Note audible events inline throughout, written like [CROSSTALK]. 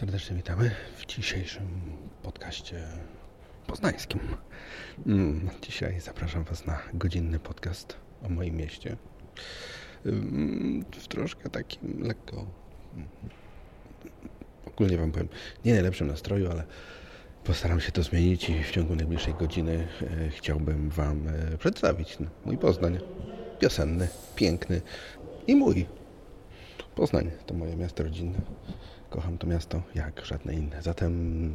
Serdecznie witamy w dzisiejszym podcaście poznańskim. Mm, Dzisiaj zapraszam Was na godzinny podcast o moim mieście. Mm, W troszkę takim lekko, mm, ogólnie Wam powiem, nie najlepszym nastroju, ale postaram się to zmienić i w ciągu najbliższej godziny e, chciałbym Wam e, przedstawić mój Poznań. Piosenny, piękny i mój. Poznań to moje miasto rodzinne. Kocham to miasto jak żadne inne. Zatem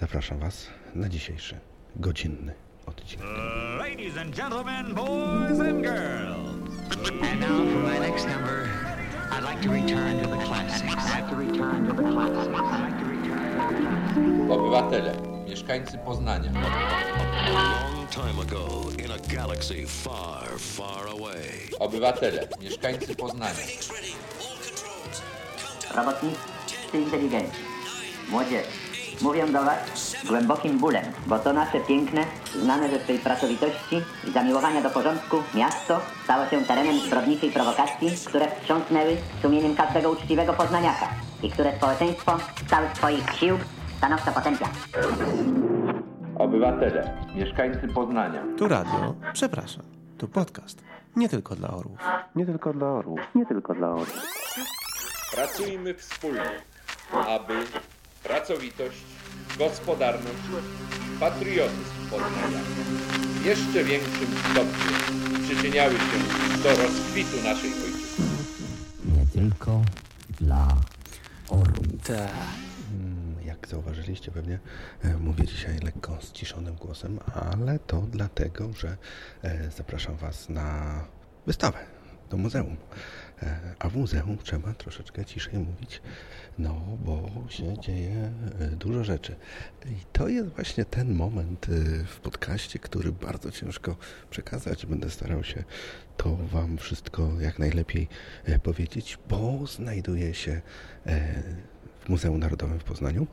zapraszam Was na dzisiejszy godzinny odcinek. Ladies and gentlemen, boys and girls. And now for my next number, I'd like to return to the classics. I'd like to return to the classics. I'd like to return to the classics. Obywatele, mieszkańcy Poznania, time ago, in a galaxy far, far away. obywatele, mieszkańcy Poznania, robotnicy inteligenci, młodzież. Mówię do Was głębokim bólem, bo to nasze piękne, znane ze swej pracowitości i zamiłowania do porządku miasto stało się terenem zbrodniczej prowokacji, które wstrząsnęły sumieniem każdego uczciwego poznaniaka i które społeczeństwo z całych swoich sił stanowczo potępia. obywatele, mieszkańcy Poznania, Tu radio, przepraszam, tu podcast. Nie tylko dla orłów. Nie tylko dla orłów. Nie tylko dla orłów. Pracujmy wspólnie, aby pracowitość, gospodarność, patriotyzm Poznania w jeszcze większym stopniu przyczyniały się do rozkwitu naszej ojczyzny. nie tylko dla orłów. Mm, Jak zauważyliście pewnie, e, mówię dzisiaj lekko ściszonym głosem, ale to dlatego, że e, zapraszam Was na wystawę do muzeum. E, A w muzeum trzeba troszeczkę ciszej mówić, no bo się dzieje e, dużo rzeczy. I to jest właśnie ten moment e, w podcaście, który bardzo ciężko przekazać. Będę starał się to Wam wszystko jak najlepiej powiedzieć, bo znajduje się w Muzeum Narodowym w Poznaniu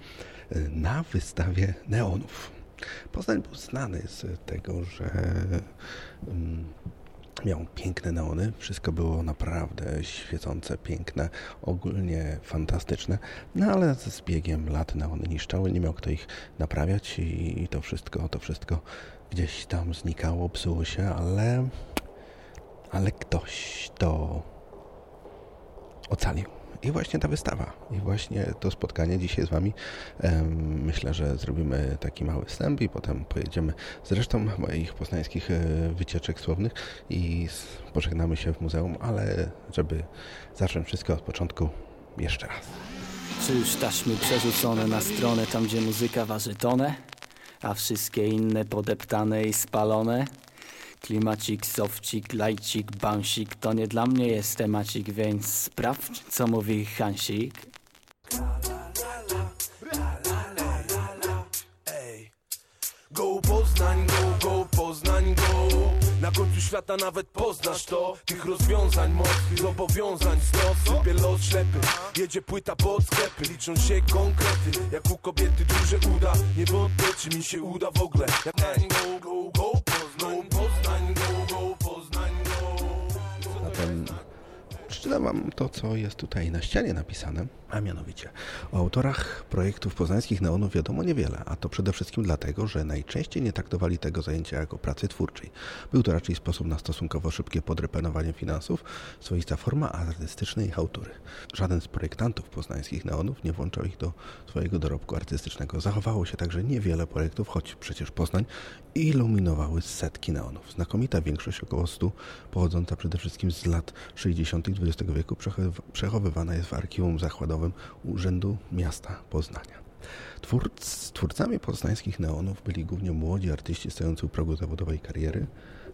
na wystawie neonów. Poznań był znany z tego, że mm, miał piękne neony, wszystko było naprawdę świecące, piękne, ogólnie fantastyczne, no ale z biegiem lat neony niszczały, nie miał kto ich naprawiać i, to wszystko, to wszystko gdzieś tam znikało, psuło się, ale ale ktoś to ocalił. I właśnie ta wystawa, i właśnie to spotkanie dzisiaj z Wami. Myślę, że zrobimy taki mały wstęp i potem pojedziemy z resztą moich poznańskich e, wycieczek słownych i pożegnamy się w muzeum, ale żeby zacząć wszystko od początku, jeszcze raz. Czy już taśmy przerzucone na stronę tam, gdzie muzyka waży tonę, a wszystkie inne podeptane i spalone? Klimacik, sofcik, lajcik, bansik to nie dla mnie jest temacik, więc sprawdź, co mówi Hansik. Go Poznań, go, go Poznań, go. Na końcu świata nawet poznasz to. Tych rozwiązań mocnych, zobowiązań stos Sypie los ślepy, jedzie płyta pod sklepy. Liczą się konkrety, jak u kobiety duże uda. Nie wątpię, czy mi się uda w ogóle. Jak go, go, go Poznań, Poznań, przeczytam Wam to, co jest tutaj na ścianie napisane, a mianowicie o autorach projektów poznańskich neonów wiadomo niewiele, a to przede wszystkim dlatego, że najczęściej nie traktowali tego zajęcia jako pracy twórczej. Był to raczej sposób na stosunkowo szybkie podrepenowanie finansów, swoista forma artystycznej ich. Żaden z projektantów poznańskich neonów nie włączał ich do swojego dorobku artystycznego. Zachowało się także niewiele projektów, choć przecież Poznań iluminowały setki neonów. Znakomita większość, około 100, pochodząca przede wszystkim z lat 60. XX wieku, przechowywa- przechowywana jest w archiwum zakładowym Urzędu Miasta Poznania. Twórc, twórcami poznańskich neonów byli głównie młodzi artyści stojący u progu zawodowej kariery,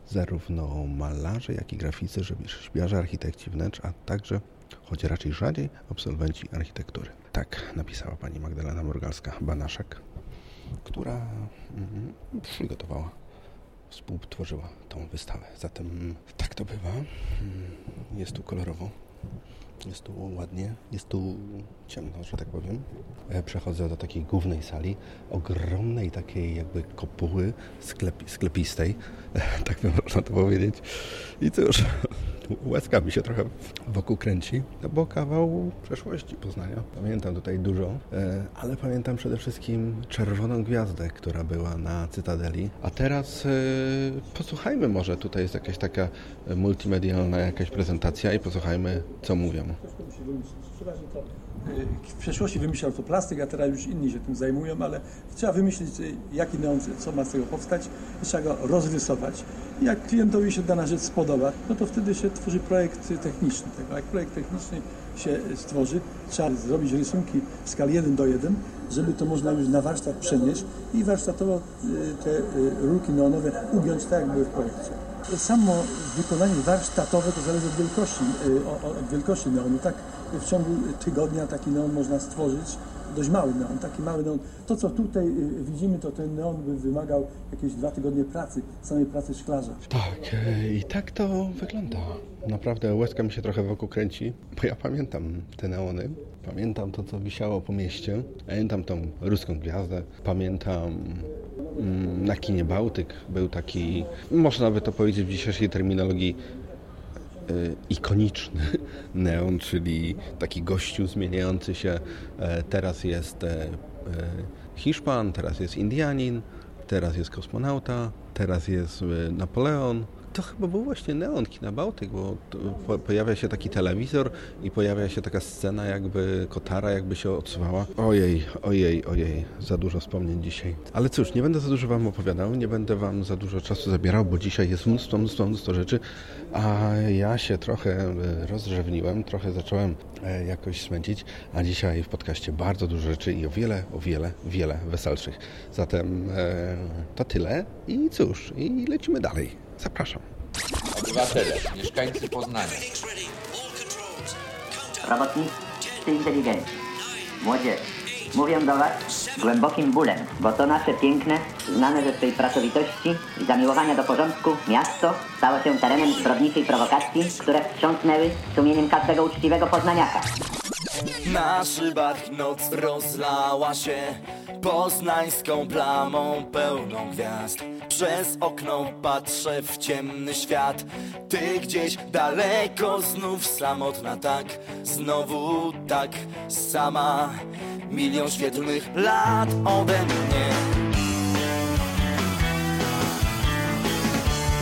zarówno malarze, jak i graficy, rzeźbiarze, architekci wnętrz, a także, choć raczej rzadziej, absolwenci architektury. Tak napisała pani Magdalena Morgalska-Banaszek, która mhm, przygotowała współtworzyła tą wystawę. Zatem tak to bywa. Mm, Jest tu kolorowo, jest tu ładnie, jest tu ciemno, że tak powiem. E, Przechodzę do takiej głównej sali, ogromnej takiej jakby kopuły sklepi, sklepistej, [LAUGHS] tak by można to powiedzieć. I cóż, łezka mi się trochę wokół kręci, no bo kawał przeszłości Poznania. Pamiętam tutaj dużo, e, ale pamiętam przede wszystkim Czerwoną Gwiazdę, która była na Cytadeli. A teraz e, posłuchajmy może, tutaj jest jakaś taka multimedialna jakaś prezentacja i posłuchajmy, co mówią. W przeszłości wymyślał to plastyk, a teraz już inni się tym zajmują, ale trzeba wymyślić, jaki neon, co ma z tego powstać i trzeba go rozrysować. I jak klientowi się dana rzecz spodoba, no to wtedy się tworzy projekt techniczny tego. Jak projekt techniczny się stworzy, trzeba zrobić rysunki w skali 1 do 1, żeby to można już na warsztat przenieść i warsztatowo y, te y, rurki neonowe ugiąć tak, jak były w projekcie. Samo wykonanie warsztatowe to zależy od wielkości, y, od wielkości neonu. Tak w ciągu tygodnia taki neon można stworzyć, dość mały neon, taki mały neon. To, co tutaj y, widzimy, to ten neon by wymagał jakieś dwa tygodnie pracy, samej pracy szklarza. Tak, e, i tak to wygląda. Naprawdę łezka mi się trochę wokół kręci, bo ja pamiętam te neony, pamiętam to, co wisiało po mieście, pamiętam tą ruską gwiazdę, pamiętam mm, na kinie Bałtyk był taki, można by to powiedzieć w dzisiejszej terminologii, y, ikoniczny [LAUGHS] neon, czyli taki gościu zmieniający się. E, teraz jest e, e, Hiszpan, teraz jest Indianin, teraz jest kosmonauta, teraz jest Napoleon. To chyba był właśnie neon kina Bałtyk, bo po, pojawia się taki telewizor i pojawia się taka scena, jakby kotara jakby się odsuwała. Ojej, ojej, ojej, za dużo wspomnień dzisiaj. Ale cóż, nie będę za dużo Wam opowiadał, nie będę Wam za dużo czasu zabierał, bo dzisiaj jest mnóstwo, mnóstwo, mnóstwo rzeczy, a ja się trochę rozdrzewniłem, trochę zacząłem jakoś smęcić, a dzisiaj w podcaście bardzo dużo rzeczy i o wiele, o wiele, wiele weselszych. Zatem e, to tyle i cóż, i lecimy dalej. Zapraszam. Obywatele, mieszkańcy Poznania. Robotnicy, inteligenci, młodzież. Mówię do Was głębokim bólem, bo to nasze piękne, znane ze swej pracowitości i zamiłowania do porządku miasto stało się terenem zbrodniczej prowokacji, które wstrząsnęły sumieniem każdego uczciwego poznaniaka. Na szybach noc rozlała się poznańską plamą pełną gwiazd. Przez okno patrzę w ciemny świat. Ty gdzieś daleko, znów samotna tak, znowu tak sama. Milion świetlnych lat ode mnie.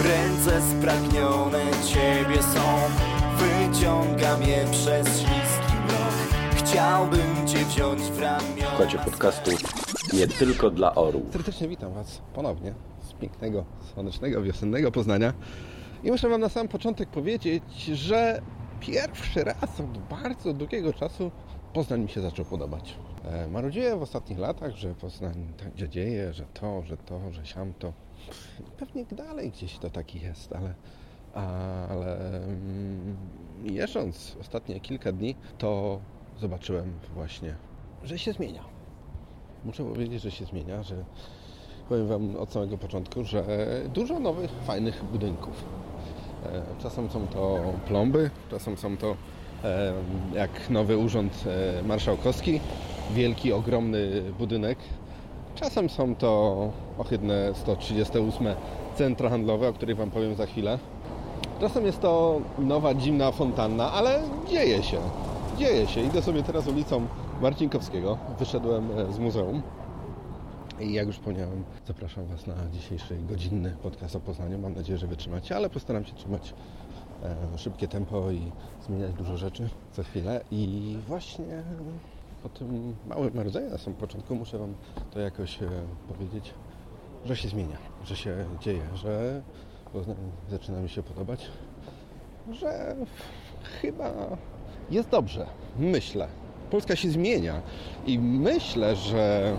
Ręce spragnione ciebie są, wyciągam je przez mrok. Chciałbym cię wziąć w ramiona. Słuchajcie podcastu nie tylko dla orłów. Serdecznie witam Was ponownie z pięknego, słonecznego, wiosennego Poznania. I muszę Wam na sam początek powiedzieć, że pierwszy raz od bardzo długiego czasu Poznań mi się zaczął podobać. E, marudziłem w ostatnich latach, że Poznań tak się dzieje, że to, że to, że siam to. Pewnie dalej gdzieś to taki jest, ale, ale mm, jeżdżąc ostatnie kilka dni, to zobaczyłem właśnie, że się zmienia. Muszę powiedzieć, że się zmienia, że powiem Wam od samego początku, że dużo nowych, fajnych budynków. E, czasem są to plomby, czasem są to e, jak nowy urząd e, marszałkowski, wielki, ogromny budynek. Czasem są to ohydne 138 centra handlowe, o których Wam powiem za chwilę. Czasem jest to nowa, zimna fontanna, ale dzieje się. Dzieje się. Idę sobie teraz ulicą Marcinkowskiego. Wyszedłem z muzeum. I jak już wspomniałem, zapraszam Was na dzisiejszy godzinny podcast o Poznaniu. Mam nadzieję, że wytrzymacie, ale postaram się trzymać e, szybkie tempo i zmieniać dużo rzeczy za chwilę. I właśnie po tym małym marudzeniu na samym początku muszę Wam to jakoś e, powiedzieć, że się zmienia, że się dzieje, że Poznań zaczyna mi się podobać, że chyba jest dobrze. Myślę. Polska się zmienia i myślę, że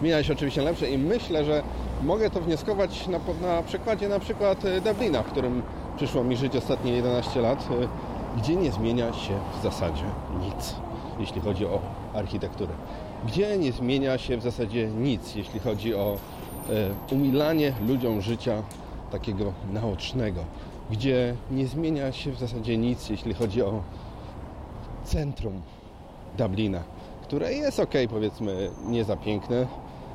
zmienia się oczywiście lepsze i myślę, że mogę to wnioskować na, na przykładzie na przykład Dublina, w którym przyszło mi żyć ostatnie 11 lat, gdzie nie zmienia się w zasadzie nic, jeśli chodzi o architekturę. Gdzie nie zmienia się w zasadzie nic, jeśli chodzi o e, umilanie ludziom życia takiego naocznego. Gdzie nie zmienia się w zasadzie nic, jeśli chodzi o centrum Dublina, które jest ok, powiedzmy, nie za piękne,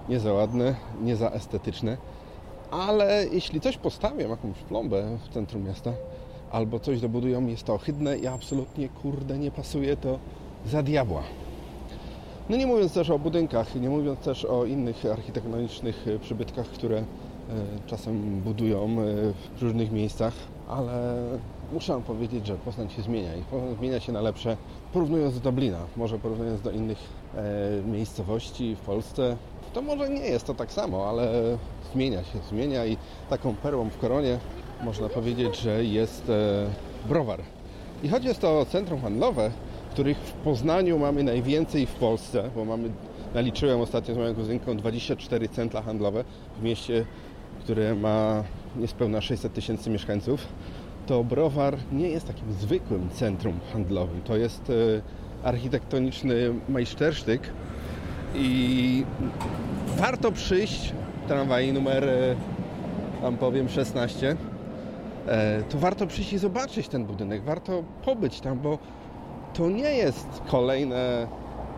nie za ładne, nie za estetyczne, ale jeśli coś postawiam, jakąś plombę w centrum miasta, albo coś dobudują, jest to ohydne i absolutnie, kurde, nie pasuje to za diabła. No nie mówiąc też o budynkach, nie mówiąc też o innych architektonicznych przybytkach, które e, czasem budują e, w różnych miejscach, ale muszę powiedzieć, że Poznań się zmienia i zmienia się na lepsze, porównując do Dublina, może porównując do innych e, miejscowości w Polsce. To może nie jest to tak samo, ale zmienia się, zmienia i taką perłą w koronie można powiedzieć, że jest e, browar. I choć jest to centrum handlowe, których w Poznaniu mamy najwięcej w Polsce, bo mamy, naliczyłem ostatnio z moją kuzynką 24 centra handlowe w mieście, które ma niespełna 600 tysięcy mieszkańców, to browar nie jest takim zwykłym centrum handlowym. To jest e, architektoniczny majstersztyk i warto przyjść, tramwaj numer, e, tam powiem, 16, e, to warto przyjść i zobaczyć ten budynek, warto pobyć tam, bo to nie jest kolejne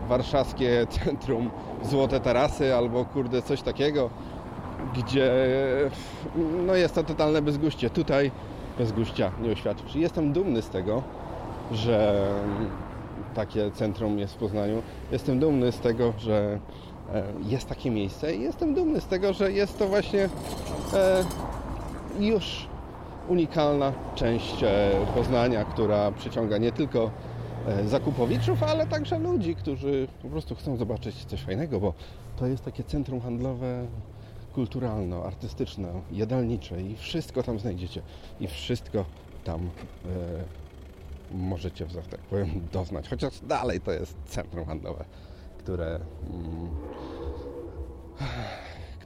warszawskie [LAUGHS] centrum Złote Tarasy albo kurde coś takiego, gdzie no jest to totalne bezguście. Tutaj bezguścia nie oświadczysz. Jestem dumny z tego, że takie centrum jest w Poznaniu. Jestem dumny z tego, że e, jest takie miejsce i jestem dumny z tego, że jest to właśnie e, już unikalna część e, Poznania, która przyciąga nie tylko zakupowiczów, ale także ludzi, którzy po prostu chcą zobaczyć coś fajnego, bo to jest takie centrum handlowe kulturalne, artystyczne, jadalnicze i wszystko tam znajdziecie i wszystko tam e, możecie, że tak powiem, doznać. Chociaż dalej to jest centrum handlowe, które mm,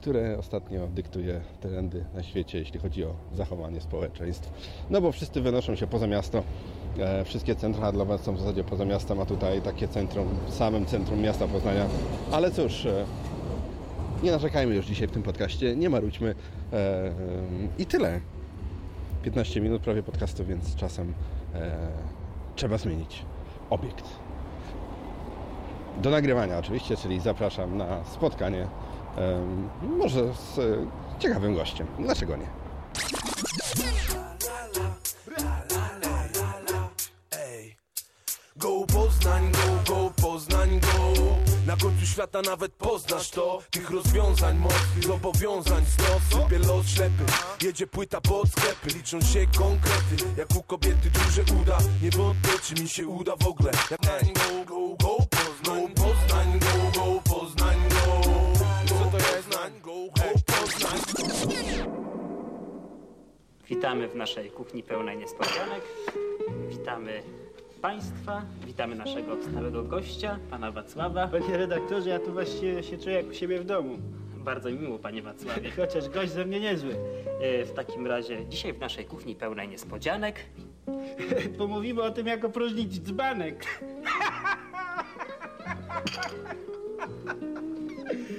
które ostatnio dyktuje trendy na świecie, jeśli chodzi o zachowanie społeczeństw. No bo wszyscy wynoszą się poza miasto. E, wszystkie centra handlowe są w zasadzie poza miastem, a tutaj takie centrum, samym centrum miasta Poznania. Ale cóż, e, nie narzekajmy już dzisiaj w tym podcaście, nie marudźmy. E, I tyle. 15 minut prawie podcastu, więc czasem e, trzeba zmienić obiekt. Do nagrywania oczywiście, czyli zapraszam na spotkanie e, może z ciekawym gościem. Dlaczego nie? Go Poznań, go, go Poznań, go Na końcu świata nawet poznasz to. Tych rozwiązań moc, zobowiązań stos Sypie los ślepy, jedzie płyta pod sklepy. Liczą się konkrety, jak u kobiety duże uda. Nie wątpię czy mi się uda w ogóle. Jak nań go, go, go Poznań, Poznań, go, go Poznań, go. Co to jest? Nań, go, go Poznań. Witamy w naszej kuchni pełnej niespodzianek. Witamy Państwa, witamy naszego stałego gościa, pana Wacława. Panie redaktorze, ja tu właściwie się czuję jak u siebie w domu. Bardzo mi miło, panie Wacławie. [LAUGHS] Chociaż gość ze mnie niezły. E, W takim razie dzisiaj w naszej kuchni pełnej niespodzianek [LAUGHS] Pomówimy o tym, jak opróżnić dzbanek. [LAUGHS]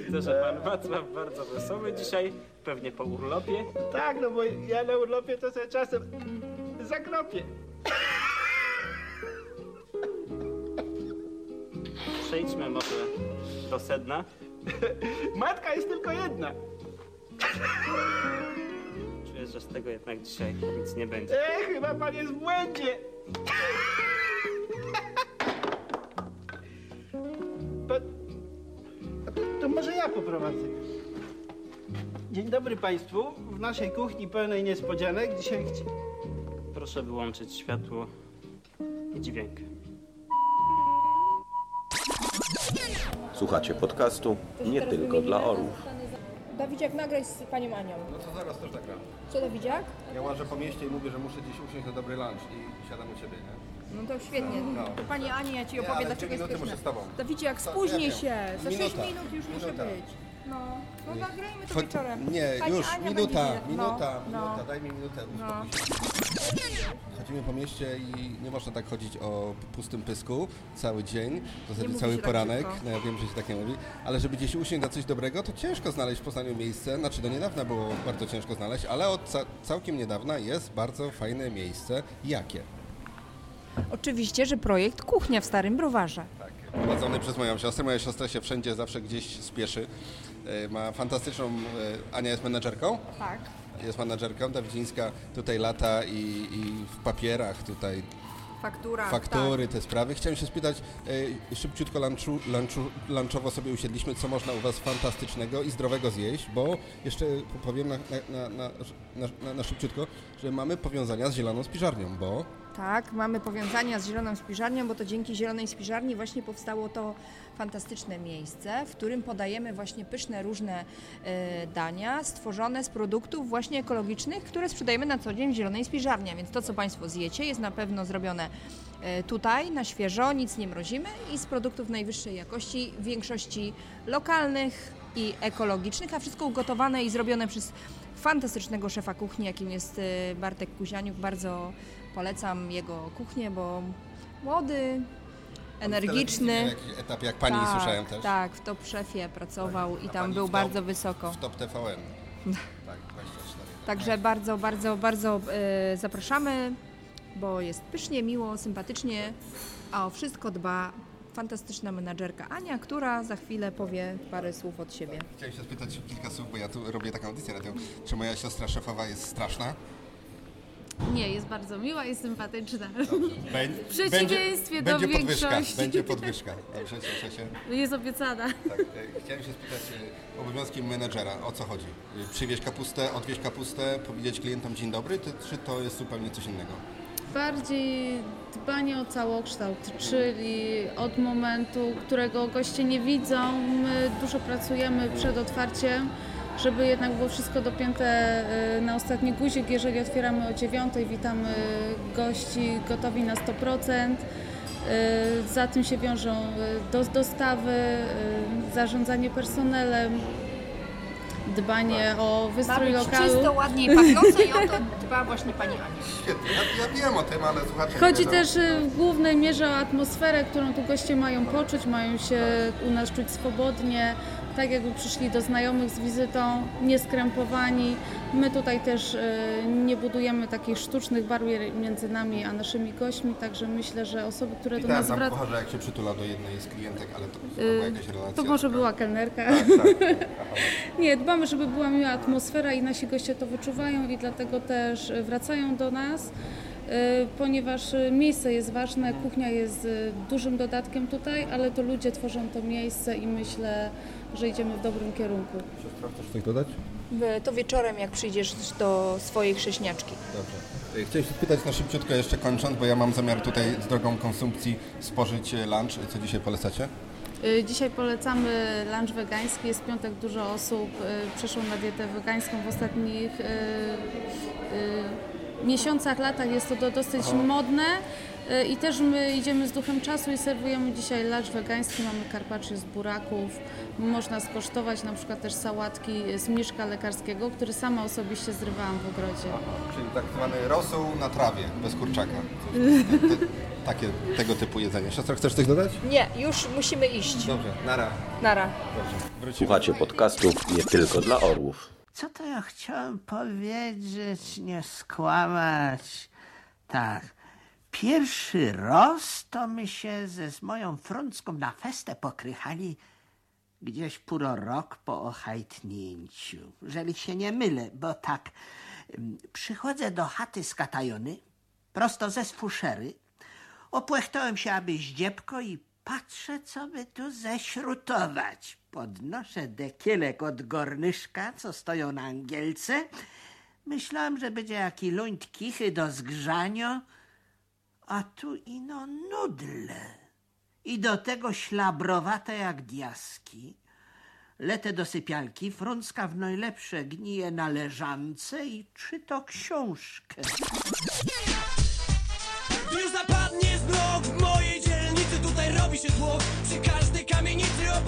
Widzę, że pan Wacław bardzo wesoły dzisiaj, pewnie po urlopie. Tak, no bo ja na urlopie to sobie czasem zakropię. Przejdźmy może do sedna. [LAUGHS] Matka jest tylko jedna. Czuję, że z tego jednak dzisiaj nic nie będzie. E, chyba pan jest w błędzie. [LAUGHS] To, to może ja poprowadzę. Dzień dobry Państwu. W naszej kuchni pełnej niespodzianek dzisiaj chci... Proszę wyłączyć światło i dźwięk. Słuchacie podcastu nie tylko dla orłów. Dawidziak, nagrać z panią Anią. No to zaraz też nagram. Co Dawidziak? Ja łażę po mieście i mówię, że muszę gdzieś usiąść na dobry lunch i siadam u Ciebie, nie? No to świetnie. No. To pani Ani, ja ci opowiem, dlaczego jest minuty muszę z Tobą. Dawidziak, spóźnij Ja się. Za 6 Minuta. minut już muszę być. No, no nagrajmy to wieczorem. Nie, Pani już, Ania minuta, będzie- no, minuta, no. minuta, daj mi minutę. No. Chodzimy po mieście i nie można tak chodzić o pustym pysku cały dzień, w zasadzie mówi cały się tak poranek, szybko. no ja wiem, że się tak nie mówi, ale żeby gdzieś usiąść na coś dobrego, to ciężko znaleźć w Poznaniu miejsce, znaczy do niedawna było bardzo ciężko znaleźć, ale od ca całkiem niedawna jest bardzo fajne miejsce. Jakie? Oczywiście, że projekt Kuchnia w Starym Browarze. prowadzony przez moją siostrę. Moja siostra się wszędzie zawsze gdzieś spieszy. E, Ma fantastyczną, e, Ania jest menedżerką, Tak. jest menadżerką, Dawidzińska tutaj lata i, i w papierach tutaj Faktura. faktury, te sprawy. Chciałem się spytać, e, szybciutko lunchu, lunchu, lunchowo sobie usiedliśmy, co można u Was fantastycznego i zdrowego zjeść, bo jeszcze powiem na, na, na, na szybciutko, że mamy powiązania z Zieloną Spiżarnią, bo Tak, mamy powiązania z Zieloną Spiżarnią, bo to dzięki Zielonej Spiżarni właśnie powstało to fantastyczne miejsce, w którym podajemy właśnie pyszne różne e, dania stworzone z produktów właśnie ekologicznych, które sprzedajemy na co dzień w Zielonej Spiżarni. Więc to, co Państwo zjecie, jest na pewno zrobione e, tutaj, na świeżo, nic nie mrozimy i z produktów najwyższej jakości, w większości lokalnych i ekologicznych, a wszystko ugotowane i zrobione przez fantastycznego szefa kuchni, jakim jest e, Bartek Kuzianiuk. Bardzo polecam jego kuchnię, bo młody, energiczny. Na jakiś etap jak pani tak, słyszałem też. Tak, w Top Szefie pracował i A tam był w top- bardzo wysoko. W Top TVN. [LAUGHS] tak, 24. Także bardzo, bardzo, bardzo e, zapraszamy, bo jest pysznie, miło, sympatycznie, a o wszystko dba fantastyczna menadżerka Ania, która za chwilę powie parę słów od siebie. Chciałem się spytać kilka słów, bo ja tu robię taką audycję radio. Czy moja siostra szefowa jest straszna? Nie, jest bardzo miła i sympatyczna. [LAUGHS] Bę- W przeciwieństwie do będzie podwyżka, większości. Będzie [LAUGHS] podwyżka. Dobrze, cieszę się. Jest obiecana. Tak, e, chciałem się spytać e, obowiązki menedżera, o co chodzi? E, Przywieźć kapustę, odwieźć kapustę, powiedzieć klientom dzień dobry, czy to jest zupełnie coś innego? Bardziej dbanie o całokształt, czyli od momentu, którego goście nie widzą, my dużo pracujemy przed otwarciem, żeby jednak było wszystko dopięte y, na ostatni guzik. Jeżeli otwieramy o 9, witamy gości gotowi na 100%. Y, Za tym się wiążą y, dos- dostawy, zarządzanie personelem, dbanie o Ma wystrój być lokalu. czysto, ładnie i pachnące i o to dba właśnie Pani Ania. Świetnie, ja, ja wiem o tym, ale słuchacze nie Chodzi wiedzą. też w głównej mierze o atmosferę, którą tu goście mają poczuć, mają się u nas czuć swobodnie, tak jakby przyszli do znajomych z wizytą, nieskrępowani. My tutaj też y, nie budujemy takich sztucznych barier między nami a naszymi gośćmi, także myślę, że osoby, które do Widziałem nas wracają... kucharza, jak się przytula do jednej z klientek, ale to Y, była jakaś relacja. To może była kelnerka. Tak, tak. [LAUGHS] Aha. Nie, dbamy, żeby była miła atmosfera i nasi goście to wyczuwają i dlatego też wracają do nas, ponieważ y, miejsce jest ważne, kuchnia jest y, dużym dodatkiem tutaj, ale to ludzie tworzą to miejsce i myślę, że idziemy w dobrym kierunku. Siostra, chcesz coś dodać? To wieczorem, jak przyjdziesz do swojej chrześniaczki. Dobrze. E, Chciałem się spytać na szybciutko jeszcze kończąc, bo ja mam zamiar tutaj z drogą konsumpcji spożyć e, lunch. Co dzisiaj polecacie? Dzisiaj polecamy lunch wegański. Jest piątek, dużo osób przeszło na dietę wegańską w ostatnich miesiącach, latach. Jest to do, dosyć Aha. modne. Y, I też my idziemy z duchem czasu i serwujemy dzisiaj lunch wegański. Mamy carpaccio z buraków. Można skosztować na przykład też sałatki z mieszka lekarskiego, który sama osobiście zrywałam w ogrodzie. Czyli tak zwany rosół na trawie, bez kurczaka. Coś- te- te- Takie, tego typu jedzenie. Siostra, chcesz coś dodać? Nie, już musimy iść. Dobrze, nara. Nara. Słuchacie podcastów nie tylko dla orłów. Co to ja chciałem powiedzieć, nie skłamać? Tak. Pierwszy roz to my się ze z moją frącką na festę pokrychali gdzieś póro rok po ochajtnięciu. Jeżeli się nie mylę, bo tak ym, przychodzę do chaty z katajony, prosto ze sfuszery, opłechtałem się, aby zdziebko i patrzę, co by tu ześrutować. Podnoszę dekielek od gornyszka, co stoją na angielce. Myślałem, że będzie jaki luńt kichy do zgrzania, a tu ino nudle. I do tego ślabrowate jak diaski. Letę do sypialki, frącka w najlepsze gnije na leżance i czyto książkę.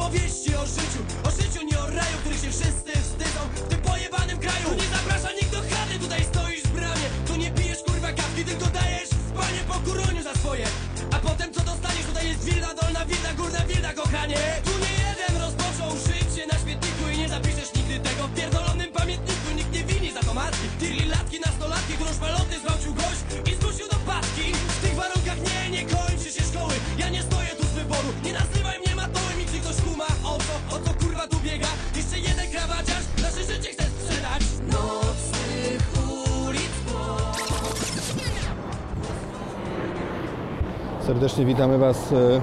Opowieści o życiu O życiu, nie o raju, których się wszyscy wstydzą. W tym pojebanym kraju Tu nie zaprasza nikt do chaty, tutaj stoisz w bramie. Tu nie pijesz kurwa kawki, tylko dajesz spanie po kuroniu za swoje. A potem co dostaniesz, tutaj jest wilda, dolna wilda, górna wilda, kochanie. Tu nie jeden rozpoczął życie na śmietniku I nie zapiszesz nigdy tego w pierdolonym pamiętniku. Nikt nie wini za to matki. Tirli latki, nastolatki, którą szpaloty zgwałcił gość Serdecznie witamy Was e,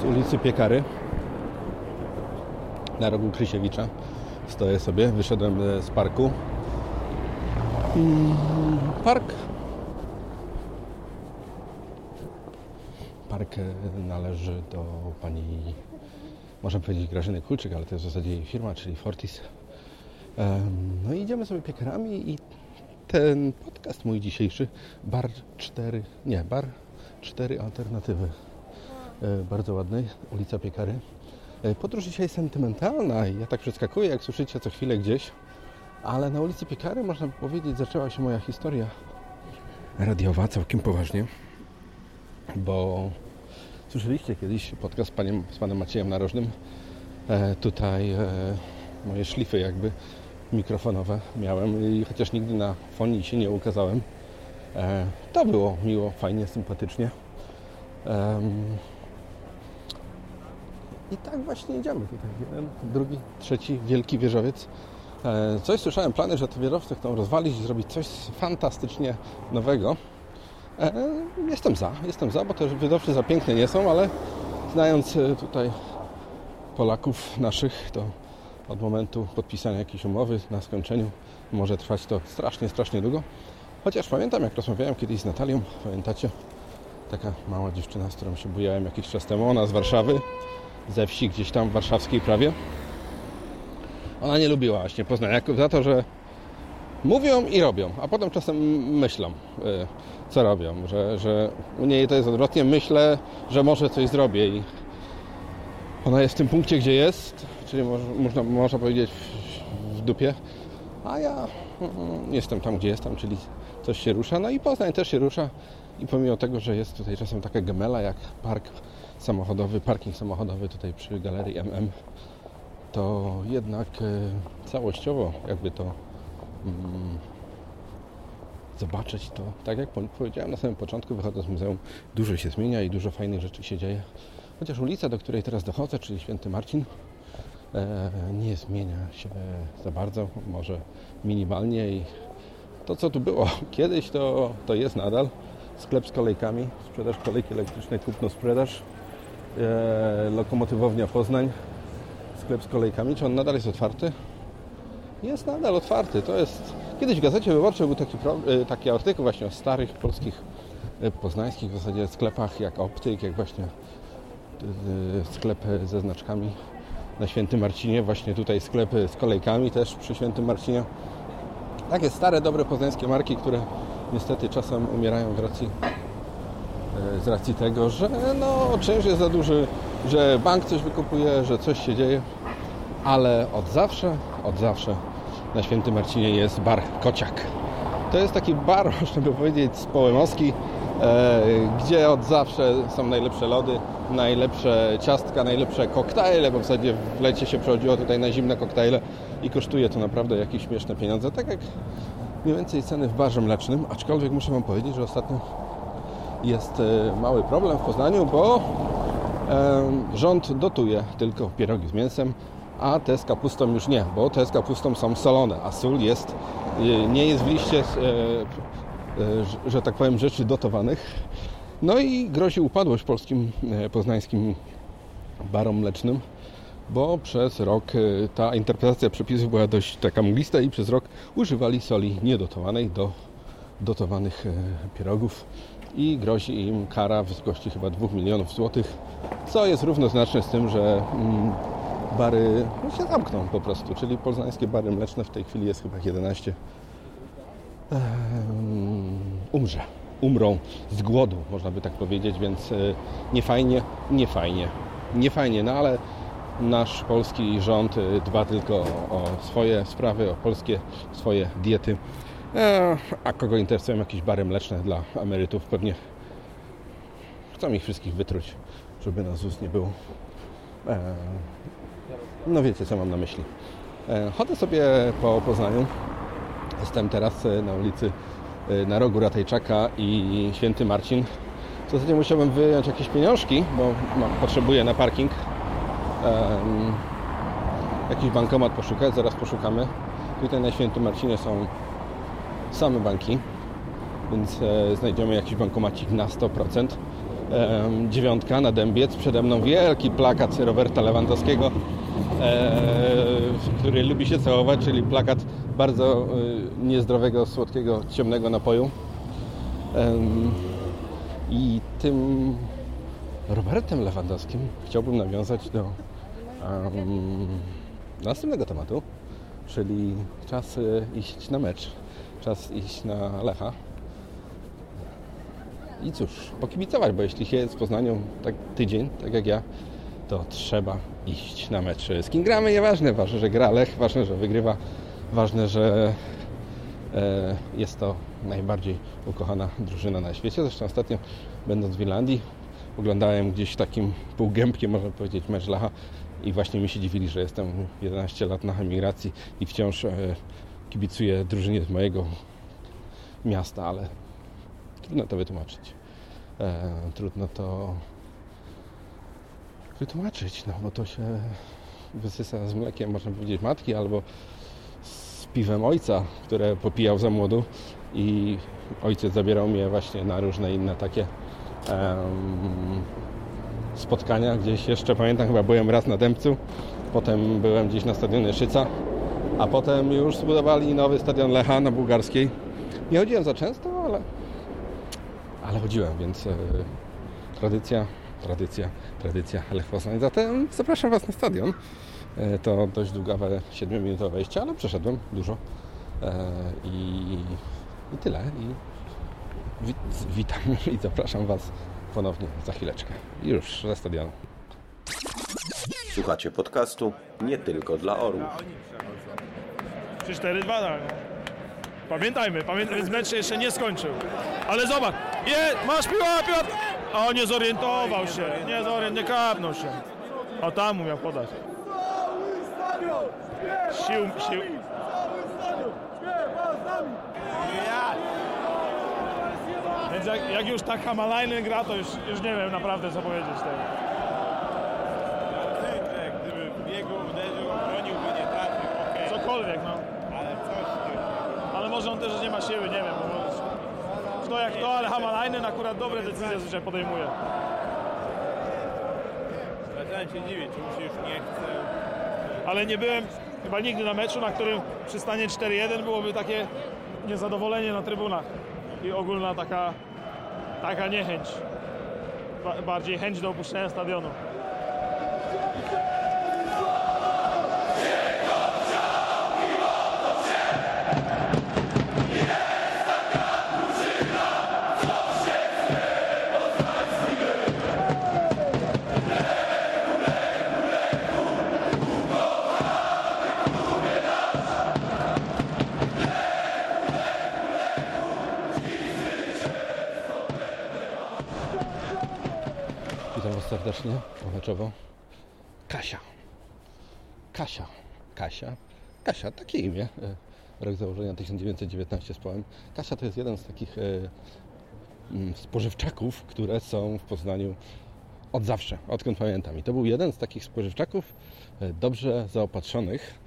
z ulicy Piekary na rogu Krysiewicza. Stoję sobie, wyszedłem e, z parku. Park. Park e, należy do pani, można powiedzieć Grażyny Kulczyk, ale to jest w zasadzie jej firma, czyli Fortis. No i idziemy sobie piekarami i ten podcast mój dzisiejszy, bar 4, nie, bar 4 alternatywy. E, Bardzo ładnej, ulica Piekary. E, Podróż dzisiaj sentymentalna i ja tak przeskakuję, jak słyszycie, co chwilę gdzieś. Ale na ulicy Piekary, można powiedzieć, zaczęła się moja historia radiowa, całkiem poważnie. Bo słyszeliście kiedyś podcast z, paniem, z panem Maciejem Narożnym. E, tutaj e, moje szlify jakby mikrofonowe miałem i chociaż nigdy na fonii się nie ukazałem, to było miło, fajnie, sympatycznie. I tak właśnie idziemy tutaj. Jeden, drugi, trzeci, wielki wieżowiec. E, Coś słyszałem, plany, że te wieżowce chcą rozwalić i zrobić coś fantastycznie nowego. E, Jestem za, jestem za, bo te wieżowce za piękne nie są, ale znając e, tutaj Polaków naszych, to od momentu podpisania jakiejś umowy na skończeniu może trwać to strasznie, strasznie długo. Chociaż pamiętam, jak rozmawiałem kiedyś z Natalią, pamiętacie? Taka mała dziewczyna, z którą się bujałem jakiś czas temu, ona z Warszawy, ze wsi gdzieś tam warszawskiej prawie. Ona nie lubiła właśnie Poznania za to, że mówią i robią, a potem czasem myślą, y, co robią, że, że u niej to jest odwrotnie, myślę, że może coś zrobię i ona jest w tym punkcie, gdzie jest, czyli moż, można, można powiedzieć w, w dupie, a ja mm, jestem tam, gdzie jestem, czyli coś się rusza. No i Poznań też się rusza i pomimo tego, że jest tutaj czasem taka gemela jak park samochodowy, parking samochodowy tutaj przy galerii MM, to jednak e, całościowo jakby to mm, zobaczyć, to tak jak po- powiedziałem na samym początku, wychodząc z muzeum, dużo się zmienia i dużo fajnych rzeczy się dzieje. Chociaż ulica, do której teraz dochodzę, czyli Święty Marcin, e, nie zmienia się za bardzo, może minimalnie i to co tu było [LAUGHS] kiedyś, to, to jest nadal. Sklep z kolejkami, sprzedaż kolejki elektrycznej, kupno sprzedaż, e, lokomotywownia Poznań, sklep z kolejkami. Czy on nadal jest otwarty? Jest nadal otwarty. To jest. Kiedyś w gazecie wyborczej był taki, pro, e, taki artykuł właśnie o starych polskich e, poznańskich w zasadzie sklepach jak Optyk, jak właśnie e, sklep ze znaczkami na Świętym Marcinie, właśnie tutaj sklepy z kolejkami też przy Świętym Marcinie. Takie stare, dobre poznańskie marki, które niestety czasem umierają w racji, e, z racji tego, że no, czynsz jest za duży, że bank coś wykupuje, że coś się dzieje, ale od zawsze, od zawsze na Świętym Marcinie jest bar Kociak. To jest taki bar, [LAUGHS] można by powiedzieć, społemowski, e, gdzie od zawsze są najlepsze lody, najlepsze ciastka, najlepsze koktajle, bo w zasadzie w lecie się przechodziło tutaj na zimne koktajle i kosztuje to naprawdę jakieś śmieszne pieniądze, tak jak mniej więcej ceny w barze mlecznym, aczkolwiek muszę Wam powiedzieć, że ostatnio jest e, mały problem w Poznaniu, bo rząd dotuje tylko pierogi z mięsem, a te z kapustą już nie, bo te z kapustą są solone, a sól jest, e, nie jest w liście, e, że tak powiem, rzeczy dotowanych. No i grozi upadłość polskim, e, poznańskim barom mlecznym, bo przez rok e, ta interpretacja przepisów była dość taka mglista i przez rok używali soli niedotowanej do dotowanych e, pierogów. I grozi im kara w wysokości chyba 2 milionów złotych, co jest równoznaczne z tym, że mm, bary no, się zamkną po prostu, czyli poznańskie bary mleczne w tej chwili jest chyba 11 em, umrze, umrą z głodu, można by tak powiedzieć, więc e, nie fajnie, nie fajnie, nie fajnie, no ale nasz polski rząd e, dba tylko o swoje sprawy, o polskie swoje diety, e, a kogo interesują jakieś bary mleczne dla emerytów, pewnie chcą ich wszystkich wytruć, żeby na ZUS nie było. E, no wiecie, co mam na myśli. E, chodzę sobie po Poznaniu. Jestem teraz na ulicy na rogu Ratajczaka i Święty Marcin. W zasadzie musiałbym wyjąć jakieś pieniążki, bo mam, potrzebuję na parking. Em, jakiś bankomat poszukać, zaraz poszukamy. Tutaj na Świętym Marcinie są same banki, więc e, znajdziemy jakiś bankomacik na 100%. em, dziewiątka na Dębiec. Przede mną wielki plakat Roberta Lewandowskiego, e, który lubi się całować, czyli plakat bardzo e, niezdrowego, słodkiego, ciemnego napoju. I tym Robertem Lewandowskim chciałbym nawiązać do em, następnego tematu, czyli czas e, iść na mecz, czas iść na Lecha. I cóż, pokibicować, bo jeśli się jest w Poznaniu tak tydzień, tak jak ja, to trzeba iść na mecz. Z kim gramy, nieważne. Ważne, że gra Lech, ważne, że wygrywa, ważne, że e, jest to najbardziej ukochana drużyna na świecie. Zresztą ostatnio, będąc w Irlandii, oglądałem gdzieś takim półgębkiem, można powiedzieć, mecz Lecha i właśnie mi się dziwili, że jestem 11 lat na emigracji i wciąż e, kibicuję drużynie z mojego miasta, ale trudno to wytłumaczyć. E, trudno to wytłumaczyć, no bo to się wysysa z mlekiem, można powiedzieć, matki albo piwem ojca, które popijał za młodu i ojciec zabierał mnie właśnie na różne inne takie em, spotkania. Gdzieś jeszcze pamiętam, chyba byłem raz na Dębcu, potem byłem gdzieś na stadionie Szyca, a potem już zbudowali nowy stadion Lecha na Bułgarskiej. Nie chodziłem za często, ale, ale chodziłem, więc e, tradycja, tradycja, tradycja Lech Poznań. Zatem zapraszam Was na stadion. E, to dość długawe 7-minutowe wejście, ale przeszedłem dużo e, i, i tyle. I wit, witam i zapraszam Was ponownie za chwileczkę. Już ze stadionu. Słuchacie podcastu nie tylko dla orłów. 3-4-2 tak. Pamiętajmy, pamiętajmy, mecz się jeszcze nie skończył. Ale zobacz, je, masz piła, piła. O, nie zorientował się, nie zorientował, nie kapnął się. O, tam mu miał podać. Sił, sił. Więc jak, jak już tak Hamalainen gra, to już, już nie wiem naprawdę co powiedzieć tego. Biegu uderzył, broniłby, nie trafił, okej. Cokolwiek, no. Ale coś. Ale może on też nie ma siły, nie wiem. Bo kto jak to, ale Hamalainen akurat dobre decyzje zazwyczaj podejmuje. Zacząłem się dziwić, czy mu się już nie chce. Ale nie byłem chyba nigdy na meczu, na którym przy stanie 4-1 byłoby takie niezadowolenie na trybunach i ogólna taka, taka niechęć. Ba- bardziej chęć do opuszczenia stadionu. Serdecznie, pomeczowo. Kasia. Kasia. Kasia. Kasia, takie imię. E, Rok założenia 1919 z. Kasia to jest jeden z takich e, mm, spożywczaków, które są w Poznaniu od zawsze, odkąd pamiętam. I to był jeden z takich spożywczaków e, dobrze zaopatrzonych.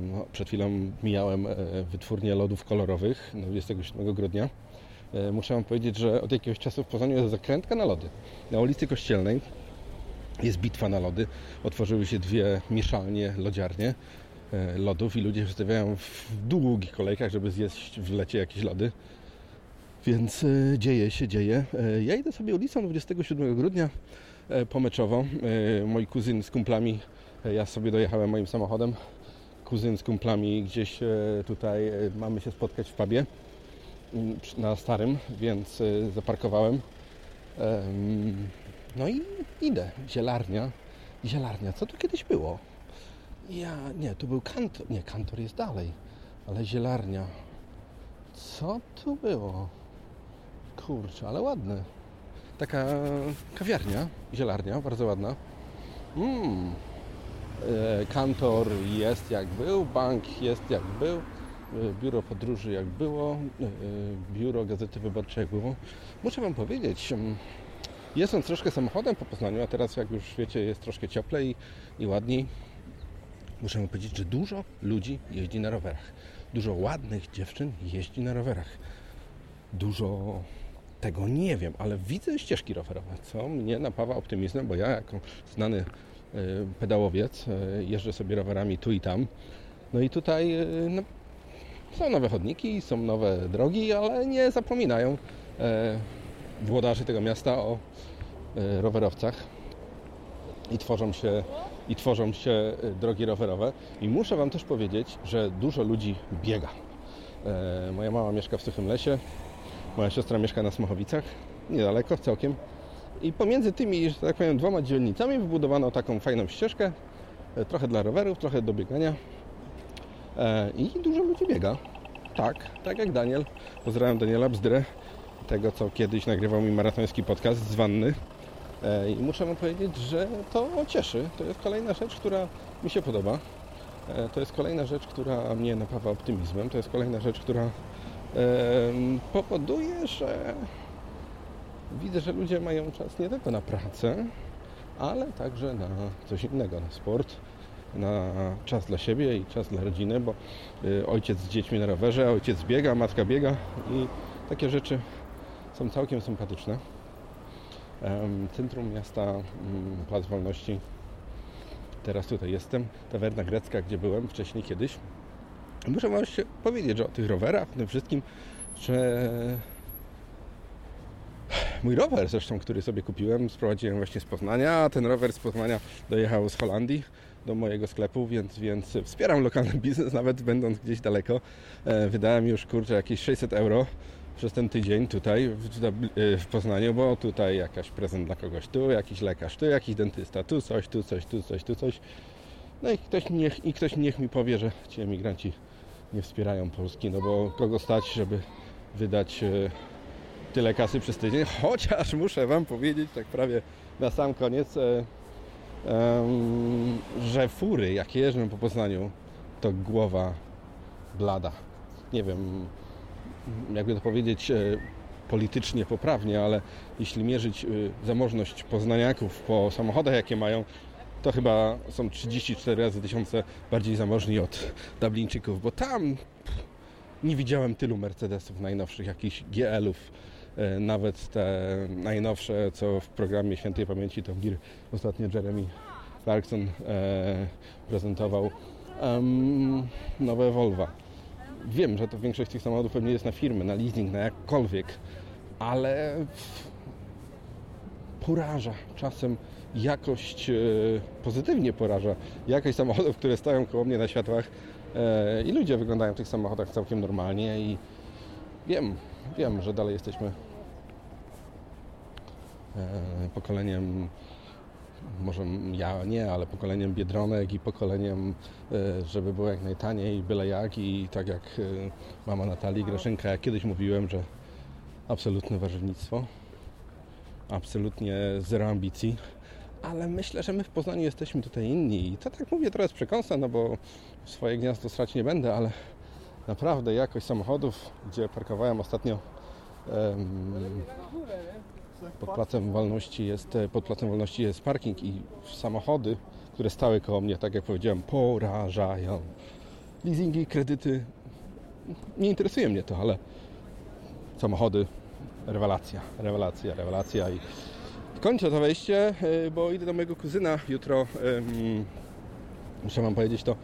No, Przed chwilą mijałem wytwórnię lodów kolorowych no, 27 grudnia. E, Muszę Wam powiedzieć, że od jakiegoś czasu w Poznaniu jest zakrętka na lody. Na ulicy Kościelnej jest bitwa na lody. Otworzyły się dwie mieszalnie, lodziarnie e, lodów i ludzie wystawiają w długich kolejkach, żeby zjeść w lecie jakieś lody. Więc e, dzieje się, dzieje. Ja idę sobie ulicą 27 grudnia pomeczowo. Mój kuzyn z kumplami, ja sobie dojechałem moim samochodem. Kuzyn z kumplami gdzieś tutaj mamy się spotkać w pubie na starym, więc e, zaparkowałem. Em, No i idę. Zielarnia. Zielarnia. Co tu kiedyś było? Ja, nie, tu był kantor. Nie, kantor jest dalej. Ale zielarnia. Co tu było? Kurczę, ale ładne. Taka kawiarnia, zielarnia, bardzo ładna. Mm. E, Kantor jest jak był, bank jest jak był, biuro podróży jak było, e, e, biuro Gazety Wyborczej jak było. Muszę Wam powiedzieć, mm, jeżdżąc troszkę samochodem po Poznaniu, a teraz jak już wiecie jest troszkę cieplej i ładniej, muszę Wam powiedzieć, że dużo ludzi jeździ na rowerach. Dużo ładnych dziewczyn jeździ na rowerach. Dużo Tego nie wiem, ale widzę ścieżki rowerowe, co mnie napawa optymizmem, bo ja jako znany y, pedałowiec jeżdżę sobie rowerami tu i tam. No i tutaj no, są nowe chodniki, są nowe drogi, ale nie zapominają e, włodarzy tego miasta o e, rowerowcach i tworzą się i tworzą się e, drogi rowerowe. I muszę Wam też powiedzieć, że dużo ludzi biega. E, moja mama mieszka w Suchym Lesie, moja siostra mieszka na Smachowicach, niedaleko całkiem. I pomiędzy tymi, że tak powiem, dwoma dzielnicami wybudowano taką fajną ścieżkę, e, trochę dla rowerów, trochę do biegania. E, I dużo ludzi biega. Tak, tak jak Daniel. Pozdrawiam Daniela Bzdrę, tego co kiedyś nagrywał mi maratoński podcast z wanny. E, I muszę Wam powiedzieć, że to cieszy. To jest kolejna rzecz, która mi się podoba. E, To jest kolejna rzecz, która mnie napawa optymizmem. To jest kolejna rzecz, która powoduje, że widzę, że ludzie mają czas nie tylko na pracę, ale także na coś innego, na sport, na czas dla siebie i czas dla rodziny, bo y, ojciec z dziećmi na rowerze, ojciec biega, matka biega i takie rzeczy są całkiem sympatyczne. Centrum miasta, mm, Plac Wolności. Teraz tutaj jestem. Tawerna grecka, gdzie byłem wcześniej kiedyś. Muszę Wam się powiedzieć, że o tych rowerach, tym wszystkim, że mój rower zresztą, który sobie kupiłem, sprowadziłem właśnie z Poznania, ten rower z Poznania dojechał z Holandii do mojego sklepu, więc, więc wspieram lokalny biznes, nawet będąc gdzieś daleko. E, Wydałem już, kurczę, jakieś 600 euro przez ten tydzień tutaj w, Poznaniu, bo tutaj jakaś prezent dla kogoś, tu jakiś lekarz, tu jakiś dentysta, tu coś, tu coś, tu coś, tu coś. No i ktoś niech, i ktoś niech mi powie, że ci emigranci nie wspierają Polski, no bo kogo stać, żeby wydać e, tyle kasy przez tydzień, chociaż muszę Wam powiedzieć tak prawie na sam koniec, e, że fury, jak jeżdżą po Poznaniu, to głowa blada. Nie wiem, jakby to powiedzieć e, politycznie poprawnie, ale jeśli mierzyć e, zamożność poznaniaków po samochodach, jakie mają, to chyba są 34 razy tysiące bardziej zamożni od Dublińczyków, bo tam nie widziałem tylu Mercedesów najnowszych, jakichś GL-ów, nawet te najnowsze, co w programie Świętej Pamięci Tom Gear ostatnio Jeremy Clarkson e, prezentował, nowe Volvo. Wiem, że to większość tych samochodów pewnie jest na firmę, na leasing, na jakkolwiek, ale poraża czasem jakość, e, pozytywnie poraża jakość samochodów, które stoją koło mnie na światłach e, i ludzie wyglądają w tych samochodach całkiem normalnie i wiem, wiem, że dalej jesteśmy e, pokoleniem może ja nie, ale pokoleniem Biedronek i pokoleniem, e, żeby było jak najtaniej, byle jak i tak jak e, mama Natalii Graszynka, jak kiedyś mówiłem, że absolutne warzywnictwo, absolutnie zero ambicji, ale myślę, że my w Poznaniu jesteśmy tutaj inni. I to tak mówię trochę z przekąsa, no bo swoje gniazdo strać nie będę, ale naprawdę jakość samochodów, gdzie parkowałem ostatnio pod placem wolności jest pod placem wolności jest parking i samochody, które stały koło mnie, tak jak powiedziałem, porażają. Leasingi, kredyty, nie interesuje mnie to, ale samochody, rewelacja, rewelacja, rewelacja i kończę to wejście, y, bo idę do mojego kuzyna jutro. Muszę Wam powiedzieć to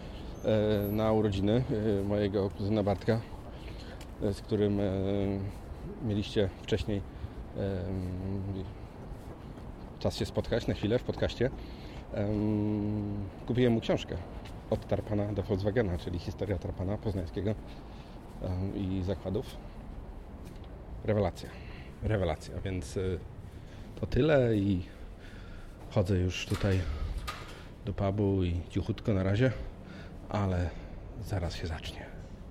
na urodziny e, mojego kuzyna Bartka, e, z którym e, mieliście wcześniej em, czas się spotkać na chwilę w podcaście. Em, Kupiłem mu książkę od Tarpana do Volkswagena, czyli historia Tarpana poznańskiego i zakładów. Rewelacja, rewelacja, więc to tyle i chodzę już tutaj do pubu i cichutko na razie, ale zaraz się zacznie.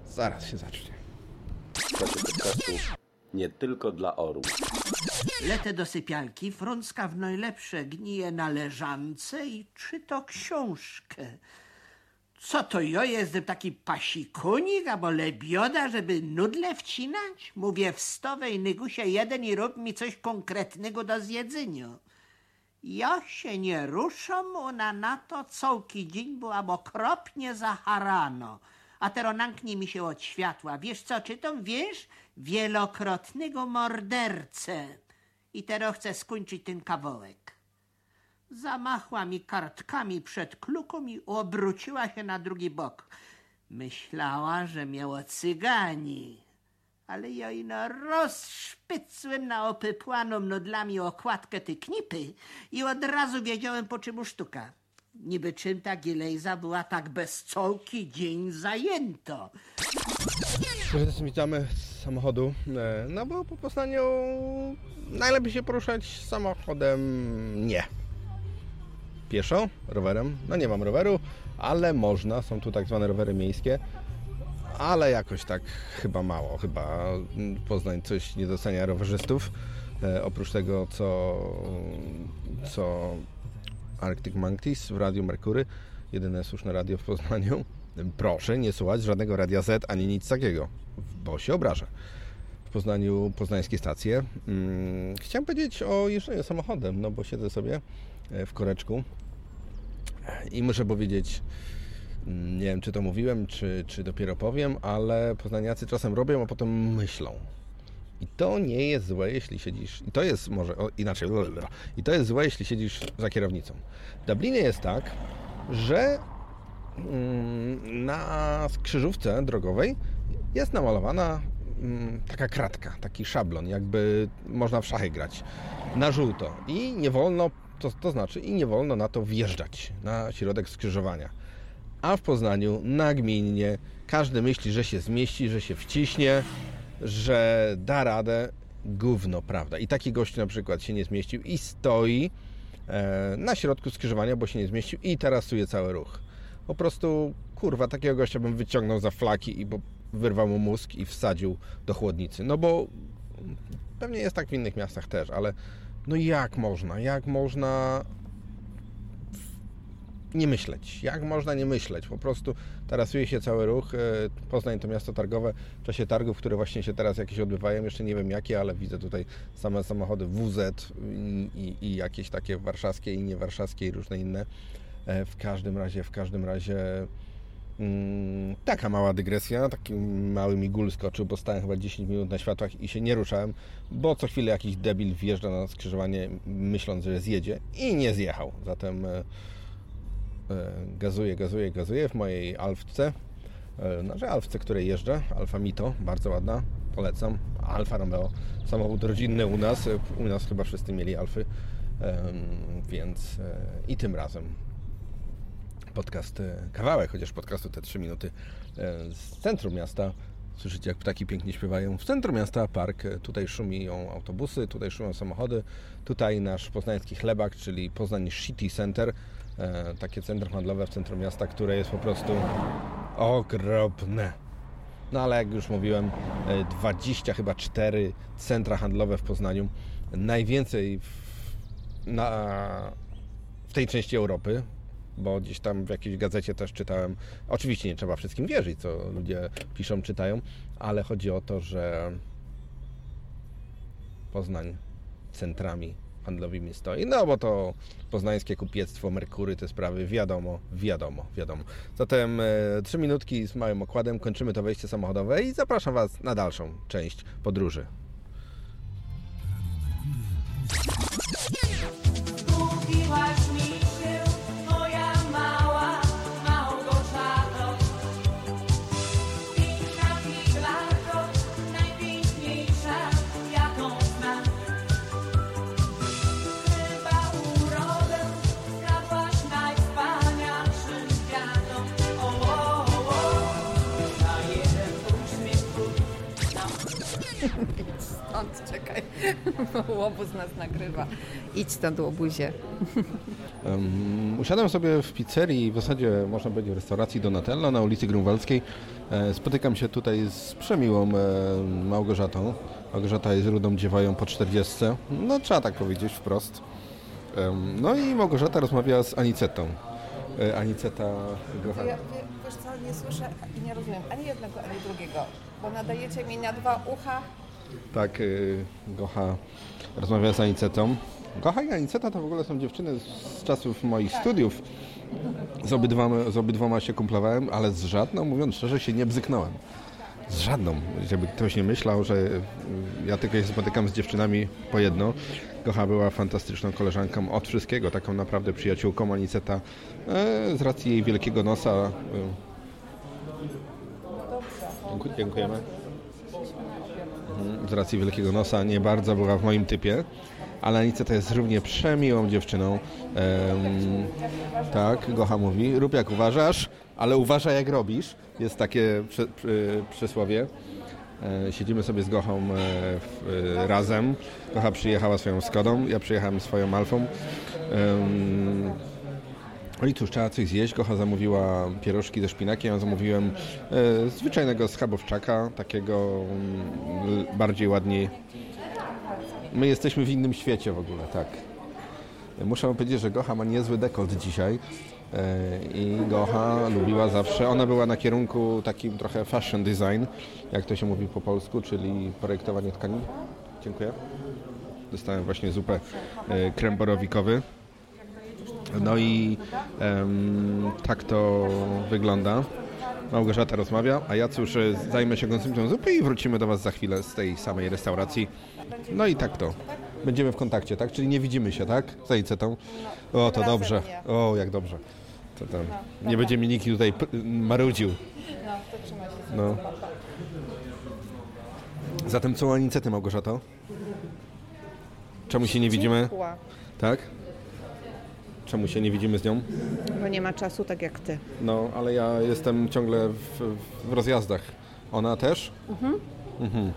Zaraz się zacznie. Nie tylko dla orłów. Lecę do sypialki, Frącka w najlepsze gnije na leżance i czyto książkę. Co to jo, jestem taki pasikunik albo lebioda, żeby nudle wcinać? Mówię, wstawaj, Nygusie, jeden i rób mi coś konkretnego do zjedzenia. Ja się nie ruszam, ona na to całki dzień była okropnie zaharano. A teraz nanknie mi się od światła. Wiesz co czytam, wiesz? wielokrotnego mordercę. I teraz chcę skończyć ten kawałek. Zamachła mi kartkami przed kluką i obróciła się na drugi bok. Myślała, że miała cygani. Ale ja ino rozszpycłem na opypłaną nodlami okładkę tej knipy i od razu wiedziałem, po czym sztuka. Niby czym ta Gilejza była tak bez cołki dzień zajęto. Witamy z samochodu, e, no bo po Poznaniu najlepiej się poruszać samochodem nie. Pieszo, rowerem, no nie mam roweru, ale można, są tu tak zwane rowery miejskie, ale jakoś tak chyba mało, chyba Poznań coś nie docenia rowerzystów, e, oprócz tego co, co Arctic Monkeys w Radiu Merkury, jedyne słuszne radio w Poznaniu. Proszę nie słuchać żadnego Radia Z ani nic takiego, bo się obrażę. W Poznaniu poznańskie stacje. Hmm, chciałem powiedzieć o jeżdżeniu samochodem, no bo siedzę sobie e, w koreczku i muszę powiedzieć, nie wiem czy to mówiłem, czy, czy dopiero powiem, ale poznaniacy czasem robią, a potem myślą. I to nie jest złe, jeśli siedzisz. I to jest może o, inaczej. I to jest złe, jeśli siedzisz za kierownicą. W Dublinie jest tak, że mm, na skrzyżówce drogowej jest namalowana mm, taka kratka, taki szablon, jakby można w szachy grać na żółto. I nie wolno, to, to znaczy, i nie wolno na to wjeżdżać, na środek skrzyżowania. A w Poznaniu nagminnie każdy myśli, że się zmieści, że się wciśnie, że da radę. Gówno, prawda. I taki gość na przykład się nie zmieścił i stoi e, na środku skrzyżowania, bo się nie zmieścił i tarasuje cały ruch. Po prostu, kurwa, takiego gościa bym wyciągnął za flaki i bo wyrwał mu mózg i wsadził do chłodnicy. No bo pewnie jest tak w innych miastach też, ale no jak można, jak można nie myśleć. Jak można nie myśleć? Po prostu tarasuje się cały ruch. E, Poznań to miasto targowe. W czasie targów, które właśnie się teraz jakieś odbywają, jeszcze nie wiem jakie, ale widzę tutaj same samochody WZ i, i, jakieś takie warszawskie i niewarszawskie i różne inne. E, w każdym razie, w każdym razie mm, taka mała dygresja, taki mały mi gul skoczył, bo stałem chyba 10 minut na światłach i się nie ruszałem, bo co chwilę jakiś debil wjeżdża na skrzyżowanie myśląc, że zjedzie i nie zjechał. Zatem e, gazuję, gazuję, gazuję w mojej Alfce. Znaczy Alfce, której jeżdżę, Alfa Mito, bardzo ładna, polecam. Alfa Romeo, samochód rodzinny u nas, u nas chyba wszyscy mieli Alfy, więc i tym razem podcast, kawałek, chociaż podcastu te 3 minuty z centrum miasta. Słyszycie, jak ptaki pięknie śpiewają. W centrum miasta park, tutaj szumią autobusy, tutaj szumią samochody, tutaj nasz poznański chlebak, czyli Poznań City Center, E, takie centrum handlowe w centrum miasta, które jest po prostu okropne. No ale jak już mówiłem, 20 e, chyba 4 centra handlowe w Poznaniu. Najwięcej w, na, w tej części Europy, bo gdzieś tam w jakiejś gazecie też czytałem. Oczywiście nie trzeba wszystkim wierzyć, co ludzie piszą, czytają, ale chodzi o to, że Poznań centrami handlowymi stoi. No bo to poznańskie kupiectwo, Merkury, te sprawy, wiadomo, wiadomo, wiadomo. Zatem e, trzy minutki z małym okładem, kończymy to wejście samochodowe i zapraszam Was na dalszą część podróży. Twój Stąd, czekaj, bo łobuz nas nagrywa. Idź stąd, łobuzie. Um, usiadłem sobie w pizzerii, w zasadzie można powiedzieć w restauracji Donatello na ulicy Grunwaldzkiej. E, spotykam się tutaj z przemiłą e, Małgorzatą. Małgorzata jest rudą dziewają po 40. No trzeba tak powiedzieć wprost. Um, no i Małgorzata rozmawia z Anicetą. E, Aniceta Gocha. Ja, wiesz co, nie słyszę i nie rozumiem ani jednego, ani drugiego, bo nadajecie mi na dwa ucha. Tak, y, Gocha rozmawia z Anicetą. Gocha i Aniceta to w ogóle są dziewczyny z czasów moich studiów. Z obydwoma, z obydwoma się kumplowałem, ale z żadną, mówiąc szczerze, się nie bzyknąłem. Z żadną. Żeby ktoś nie myślał, że ja tylko się spotykam z dziewczynami po jedno. Gocha była fantastyczną koleżanką od wszystkiego, taką naprawdę przyjaciółką Aniceta e, z racji jej wielkiego nosa. e, dziękujemy. Mhm, Z racji wielkiego nosa nie bardzo była w moim typie, ale Aniceta jest równie przemiłą dziewczyną. Tak, Gocha mówi, rób jak uważasz, ale uważaj jak robisz. Jest takie prze, przy, przysłowie. E, Siedzimy sobie z Gochą e, e, razem. Gocha przyjechała swoją Skodą, ja przyjechałem swoją Alfą. No i cóż, trzeba coś zjeść. Gocha zamówiła pierożki ze szpinakiem, ja zamówiłem zwyczajnego schabowczaka, takiego mm, bardziej ładniej. My jesteśmy w innym świecie w ogóle, tak. Muszę powiedzieć, że Gocha ma niezły dekolt dzisiaj i Gocha lubiła zawsze, ona była na kierunku takim trochę fashion design, jak to się mówi po polsku, czyli projektowanie tkanin. Dziękuję. Dostałem właśnie zupę e, krem borowikowy. No i em, tak to wygląda. Małgorzata rozmawia, a ja cóż, e, zajmę się konsumpcją zupy i wrócimy do Was za chwilę z tej samej restauracji. No i tak to. Będziemy w kontakcie, tak? Czyli nie widzimy się, tak? Z Anicetą. O, to dobrze. O, jak dobrze. To tam. Nie będzie mi nikt tutaj p- marudził. No, to trzymaj się. No. Zatem co Anicety, Małgorzato? Czemu się nie widzimy? Cichła, Tak? Czemu się nie widzimy z nią? bo nie ma czasu tak jak ty. No, ale ja jestem ciągle w, w rozjazdach. Ona też? Mhm.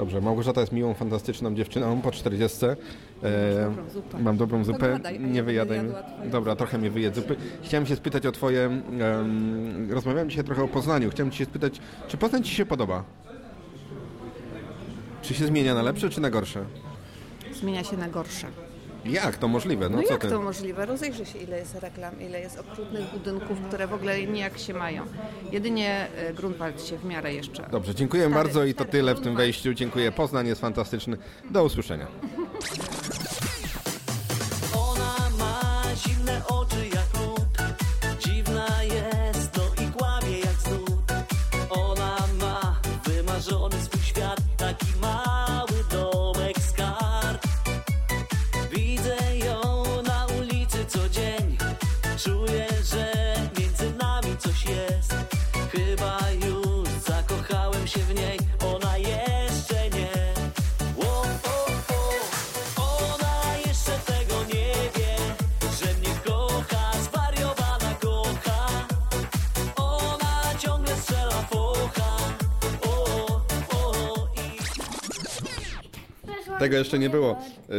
Dobrze, Małgorzata jest miłą, fantastyczną dziewczyną po 40. E, dobrą zupę. mam dobrą zupę. A ja nie wyjadaj. Dobra, trochę mnie wyjedz zupy. Chciałem się spytać o twoje... em, rozmawiałem dzisiaj trochę o Poznaniu. Chciałem ci się spytać, czy Poznań ci się podoba? Czy się zmienia na lepsze, czy na gorsze? Zmienia się na gorsze. Jak to możliwe? No, No, co jak ty? to możliwe? Rozejrzyj się, ile jest reklam, ile jest okrutnych budynków, które w ogóle nijak się mają. Jedynie e, Grunwald się w miarę jeszcze... Dobrze, dziękuję Stary, bardzo i to tyle w tym wejściu. Dziękuję. Poznań jest fantastyczny. Do usłyszenia. Tego jeszcze nie było. E,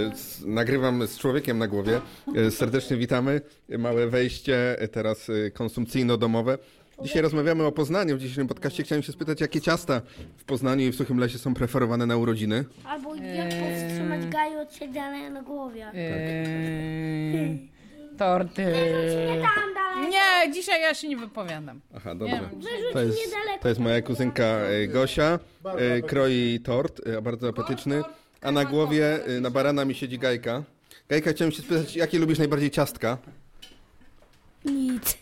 Nagrywam z człowiekiem na głowie. E, Serdecznie witamy. Małe wejście, e, teraz konsumpcyjno-domowe. Dzisiaj rozmawiamy o Poznaniu. W dzisiejszym podcaście chciałem się spytać, jakie ciasta w Poznaniu i w Suchym Lesie są preferowane na urodziny? Albo jak powstrzymać gaju od siedzenia na głowie. Eee, torty. Nie tam dalej. Nie, dzisiaj ja się nie wypowiadam. Aha, dobrze. Wyrzuć To jest, niedaleko. to jest moja kuzynka e, Gosia. E, Kroi tort, e, bardzo apetyczny. A na głowie, e, na barana mi siedzi Gajka. Gajka, chciałem się spytać, jakie lubisz najbardziej ciastka? Nic.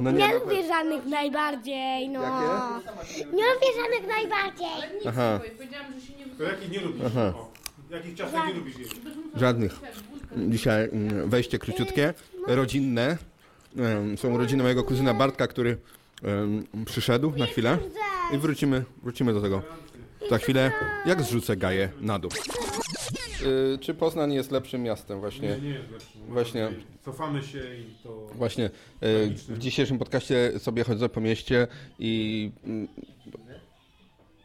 No nie nie, no lubię żadnych najbardziej, no. Nie lubię żadnych najbardziej. Aha. To jakich nie lubisz? Aha. O, Jakich ciastek nie lubisz jeść? Żadnych. Dzisiaj mm, wejście króciutkie, rodzinne. Em, Są urodziny mojego kuzyna Bartka, który em, przyszedł na chwilę i wrócimy, wrócimy do tego za chwilę, jak zrzucę gaję na dół. Y, Czy Poznań jest lepszym miastem właśnie? Nie, nie jest lepszy. Właśnie, Cofamy się i to... właśnie y, w dzisiejszym podcaście sobie chodzę po mieście i mm,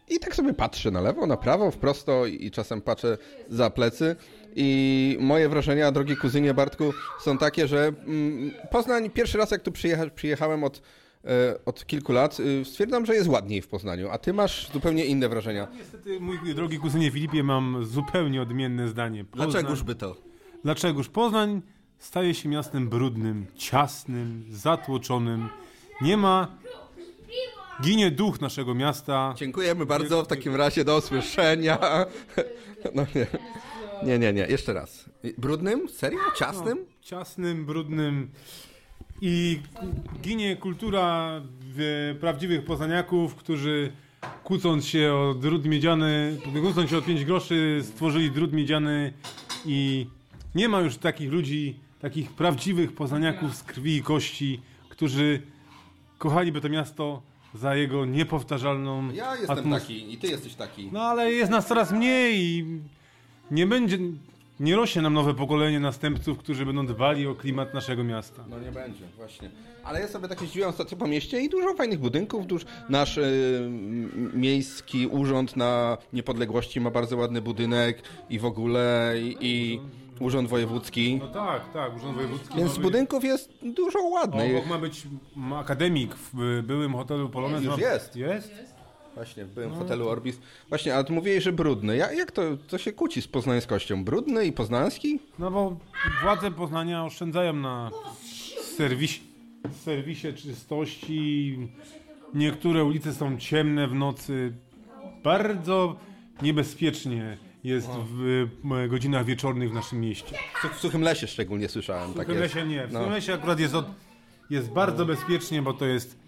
i tak sobie patrzę na lewo, na prawo, w prosto i czasem patrzę za plecy. I moje wrażenia, drogi kuzynie Bartku, są takie, że mm, Poznań, pierwszy raz jak tu przyjecha, przyjechałem od, od kilku lat, y, stwierdzam, że jest ładniej w Poznaniu, a ty masz zupełnie inne wrażenia. Niestety, mój drogi kuzynie Filipie, mam zupełnie odmienne zdanie. Poznań- Dlaczegoż by to? Dlaczegoż? Poznań staje się miastem brudnym, ciasnym, zatłoczonym. Nie ma... Ginie duch naszego miasta. Dziękujemy bardzo, w takim razie do usłyszenia. [LAUGHS] No nie. Nie, nie, nie, jeszcze raz. Brudnym? Serio? Ciasnym? No, ciasnym, brudnym I ginie kultura e, prawdziwych poznaniaków, którzy kłócąc się o drut miedziany, kłócąc się o 5 groszy, stworzyli drut miedziany i nie ma już takich ludzi, takich prawdziwych poznaniaków z krwi i kości, którzy kochaliby to miasto za jego niepowtarzalną Ja jestem atmos- taki i ty jesteś taki. No ale jest nas coraz mniej i nie będzie, nie rośnie nam nowe pokolenie następców, którzy będą dbali o klimat naszego miasta. No nie będzie, właśnie. Ale ja sobie tak jeździłem ostatnio po mieście i dużo fajnych budynków. Duż, nasz y, miejski urząd na niepodległości ma bardzo ładny budynek i w ogóle i, i urząd wojewódzki. No tak, tak, Urząd Wojewódzki. Więc być- budynków jest dużo ładnych. Obok ma być akademik w byłym hotelu Polonez. Już ma- jest. Jest? Właśnie, byłem w No. hotelu Orbis. Właśnie, a ty mówiłeś, że brudny. Ja, jak to, to się kłóci z poznańskością? Brudny i poznański? No bo władze Poznania oszczędzają na serwisie, serwisie czystości. Niektóre ulice są ciemne w nocy. Bardzo niebezpiecznie jest w y, godzinach wieczornych w naszym mieście. W Suchym Lesie szczególnie słyszałem. W tak Suchym jest. Lesie nie. W No. Suchym Lesie akurat jest, od, jest bardzo bezpiecznie, bo to jest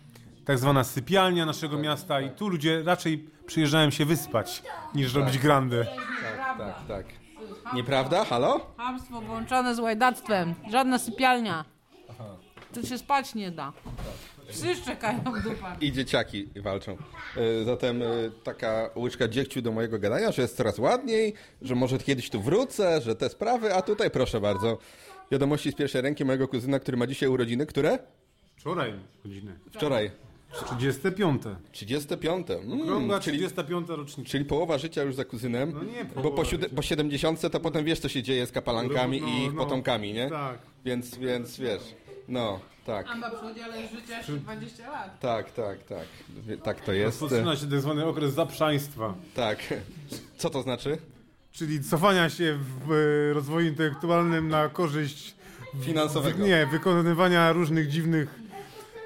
tak zwana sypialnia naszego miasta i tu ludzie raczej przyjeżdżają się wyspać niż robić grandę. Tak, tak, tak. Nieprawda? Halo? Hamstwo połączone z łajdactwem. Żadna sypialnia. Tu się spać nie da. Psy czekają w dupach. I dzieciaki walczą. E, Zatem e, taka łyczka dziegciu do mojego gadania, że jest coraz ładniej, że może kiedyś tu wrócę, że te sprawy, a tutaj proszę bardzo. Wiadomości z pierwszej ręki mojego kuzyna, który ma dzisiaj urodziny, które? Wczoraj godziny. Wczoraj. 35. 35. Mm, Okrągła czyli, 35 rocznica. czyli połowa życia już za kuzynem. No nie, bo połowa po, siód- po 70 to potem wiesz, co się dzieje z kapalankami No, i ich no, potomkami, nie? tak. Więc, więc wiesz, no, tak. Amba przychodzi, ale życia jeszcze 20 lat. Tak, tak, tak. Tak to jest. Rozpoczyna się tak zwany okres zaprzaństwa. Tak. Co to znaczy? Czyli cofania się w rozwoju intelektualnym na korzyść Finansowego. w- nie, wykonywania różnych dziwnych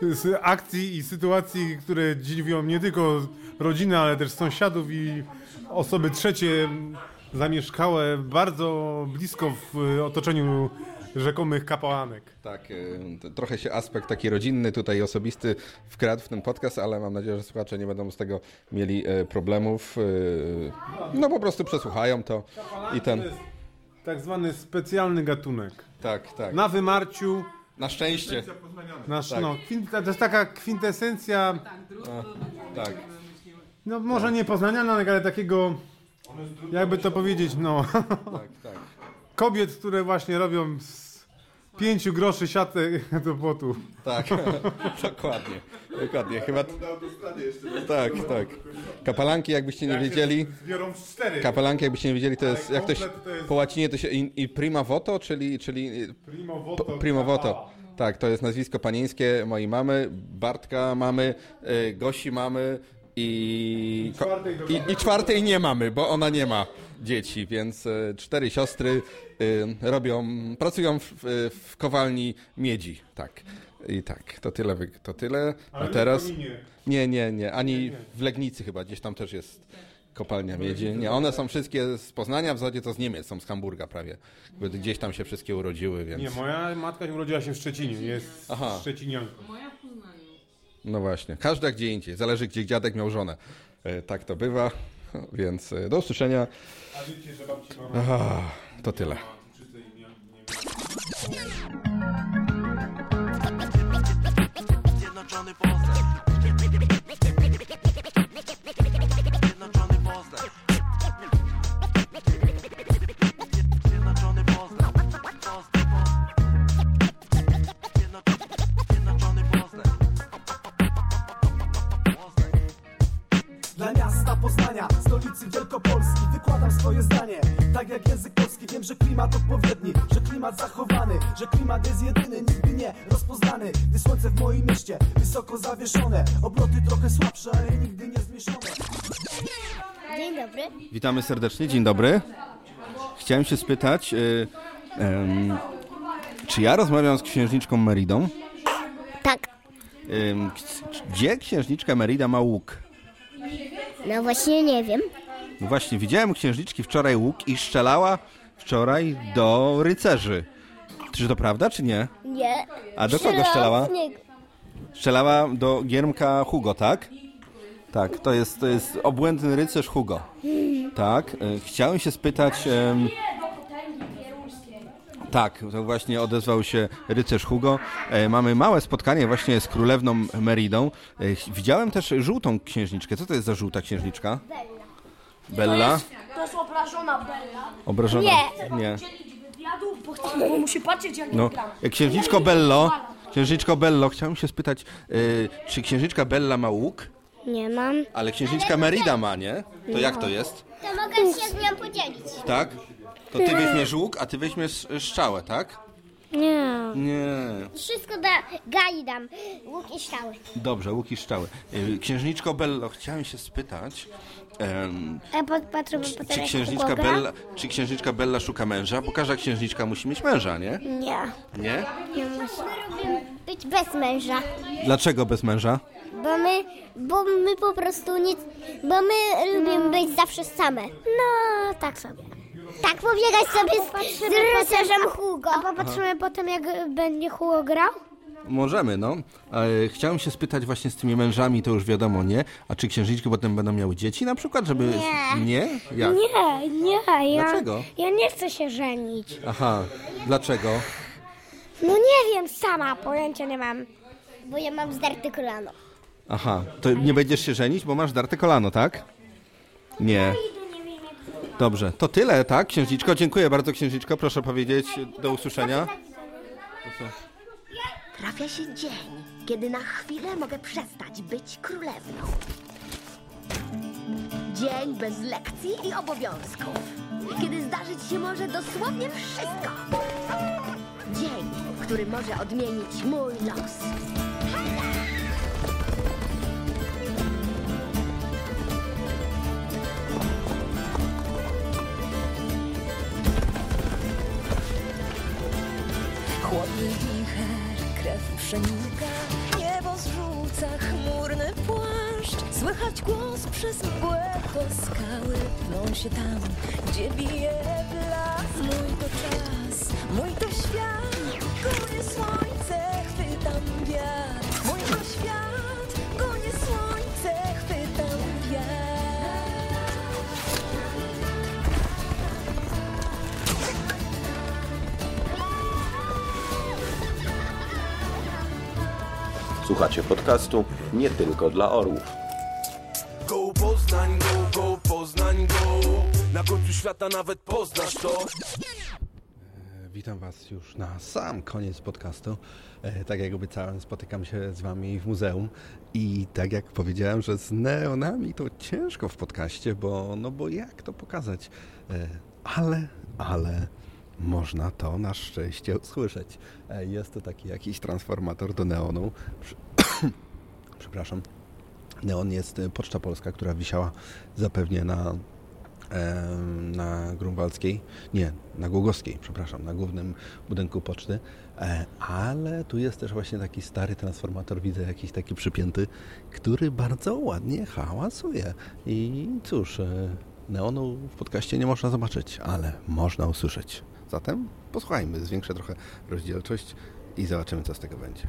s- akcji i sytuacji, które dziwią nie tylko rodzinę, ale też sąsiadów i osoby trzecie zamieszkałe bardzo blisko w otoczeniu rzekomych kapłanek. Tak, y, trochę się aspekt taki rodzinny, tutaj osobisty wkradł w ten podcast, ale mam nadzieję, że słuchacze nie będą z tego mieli e, problemów. y, No po prostu przesłuchają to i ten. To jest tak zwany specjalny gatunek. Tak, tak. Na wymarciu. Na szczęście. Nasz, Tak. no, kwint, to jest taka kwintesencja. tak. No może nie poznanianek, ale takiego. Jakby to powiedzieć, no. Tak, tak. [LAUGHS] Kobiet, które właśnie robią z pięciu groszy siatę [LAUGHS] do płotu. Tak, [LAUGHS] dokładnie. Dokładnie. Chyba. Tak, tak. Kapalanki, jakbyście nie wiedzieli. Zbiorą w cztery. Kapelanki, jakbyście nie wiedzieli, to jest, jak to się, po łacinie to się, i, i prima voto, czyli, czyli Primo voto. primo voto. Tak, to jest nazwisko panieńskie mojej mamy, Bartka mamy, y, Gosi mamy i, i, i czwartej nie mamy, bo ona nie ma dzieci, więc y, cztery siostry y, robią, pracują w, w, w kowalni miedzi, tak. I tak, to tyle, wy- to tyle. A Ale nie w teraz... kominie. Nie, nie, nie, ani w Legnicy chyba, gdzieś tam też jest kopalnia miedzi. Nie, one są wszystkie z Poznania, w zasadzie to z Niemiec, są z Hamburga prawie. Jakby Gdzieś tam się wszystkie urodziły, więc... Nie, moja matka urodziła się w Szczecinie, jest Aha. Szczecinianką. No właśnie, każda gdzie indziej, zależy gdzie dziadek miał żonę. E, tak to bywa, [LAUGHS] więc e, do usłyszenia. A wiecie, że babci mama... To tyle. Witamy serdecznie, dzień dobry. Chciałem się spytać, y, em, czy ja rozmawiam z księżniczką Meridą? Tak. Ym, k- gdzie księżniczka Merida ma łuk? No właśnie nie wiem. No właśnie, widziałem u księżniczki wczoraj łuk i strzelała wczoraj do rycerzy. Czy to prawda, czy nie? Nie. A do kogo strzelała? w niego. Strzelała do Giermka Hugo, tak? Tak, to jest, to jest obłędny rycerz Hugo. Tak, e, chciałem się spytać... tak, to właśnie odezwał się rycerz Hugo. E, mamy małe spotkanie właśnie z królewną Meridą. E, widziałem też żółtą księżniczkę. Co to jest za żółta księżniczka? Bella? To jest obrażona Bella. Obrażona? Nie. Wywiadu, bo, chcę, bo musi patrzeć jak No, księżniczko Bello, księżniczko Bello, chciałem się spytać, e, czy księżniczka Bella ma łuk? Nie mam. Ale księżniczka Merida ma, nie? To jak to jest? To mogę się z nią podzielić. Tak? To ty weźmiesz łuk, a ty weźmiesz strzałę, tak? Nie. Nie. Wszystko da, gali dam. Łuk i strzały. Dobrze, łuk i strzały. E, Księżniczko Bello, chciałem się spytać, em, A popatrzymy potem czy księżniczka? Bella, czy księżniczka Bella szuka męża? Bo każda księżniczka musi mieć męża, nie? Nie. Nie? Nie muszę. Lubimy być bez męża. Dlaczego bez męża? Bo my, bo my po prostu nic, bo my lubimy być zawsze same. No, tak sobie. Tak pobiegać sobie z, z rycerzem Hugo. A popatrzymy potem jak będzie Hugo grał? Możemy, no. E, chciałem się spytać właśnie z tymi mężami, to już wiadomo, nie? A czy księżniczki potem będą miały dzieci na przykład, żeby... Nie. Nie? Jak? Nie, nie, ja, Dlaczego? ja nie chcę się żenić. Aha, dlaczego? No nie wiem, sama pojęcia nie mam. Bo ja mam zdarty kolano. Aha, to nie będziesz się żenić, bo masz darte kolano, tak? Nie. Dobrze, to tyle, tak, księżniczko? Dziękuję bardzo, księżniczko. Proszę powiedzieć, do usłyszenia. Trafia się dzień, kiedy na chwilę mogę przestać być królewną. Dzień bez lekcji i obowiązków. Kiedy zdarzyć się może dosłownie wszystko. Dzień, który może odmienić mój los. Chłodny wicher, krew przenika, niebo zrzuca chmurny płaszcz. Słychać głos przez mgłę to skały pną się tam, gdzie bije blask. Mój to czas, mój to świat, gonię słońce, chwytam wiatr. Mój to świat, Słuchacie podcastu nie tylko dla orłów. Go Poznań, go, go Poznań, go Na końcu świata nawet poznasz to Witam Was już na sam koniec podcastu. E, tak jak obiecałem, spotykam się z Wami w muzeum i tak jak powiedziałem, że z neonami to ciężko w podcaście, bo, no bo jak to pokazać? E, ale, ale można to na szczęście usłyszeć. E, jest to taki jakiś transformator do neonu. [COUGHS] Przepraszam. Neon jest e, Poczta Polska, która wisiała zapewnie na em, na Grunwaldzkiej, nie, na Głogowskiej, przepraszam, na głównym budynku poczty, e, ale tu jest też właśnie taki stary transformator, widzę jakiś taki przypięty, który bardzo ładnie hałasuje. I cóż, e, neonu w podcaście nie można zobaczyć, ale można usłyszeć. Zatem posłuchajmy, zwiększę trochę rozdzielczość i zobaczymy, co z tego będzie.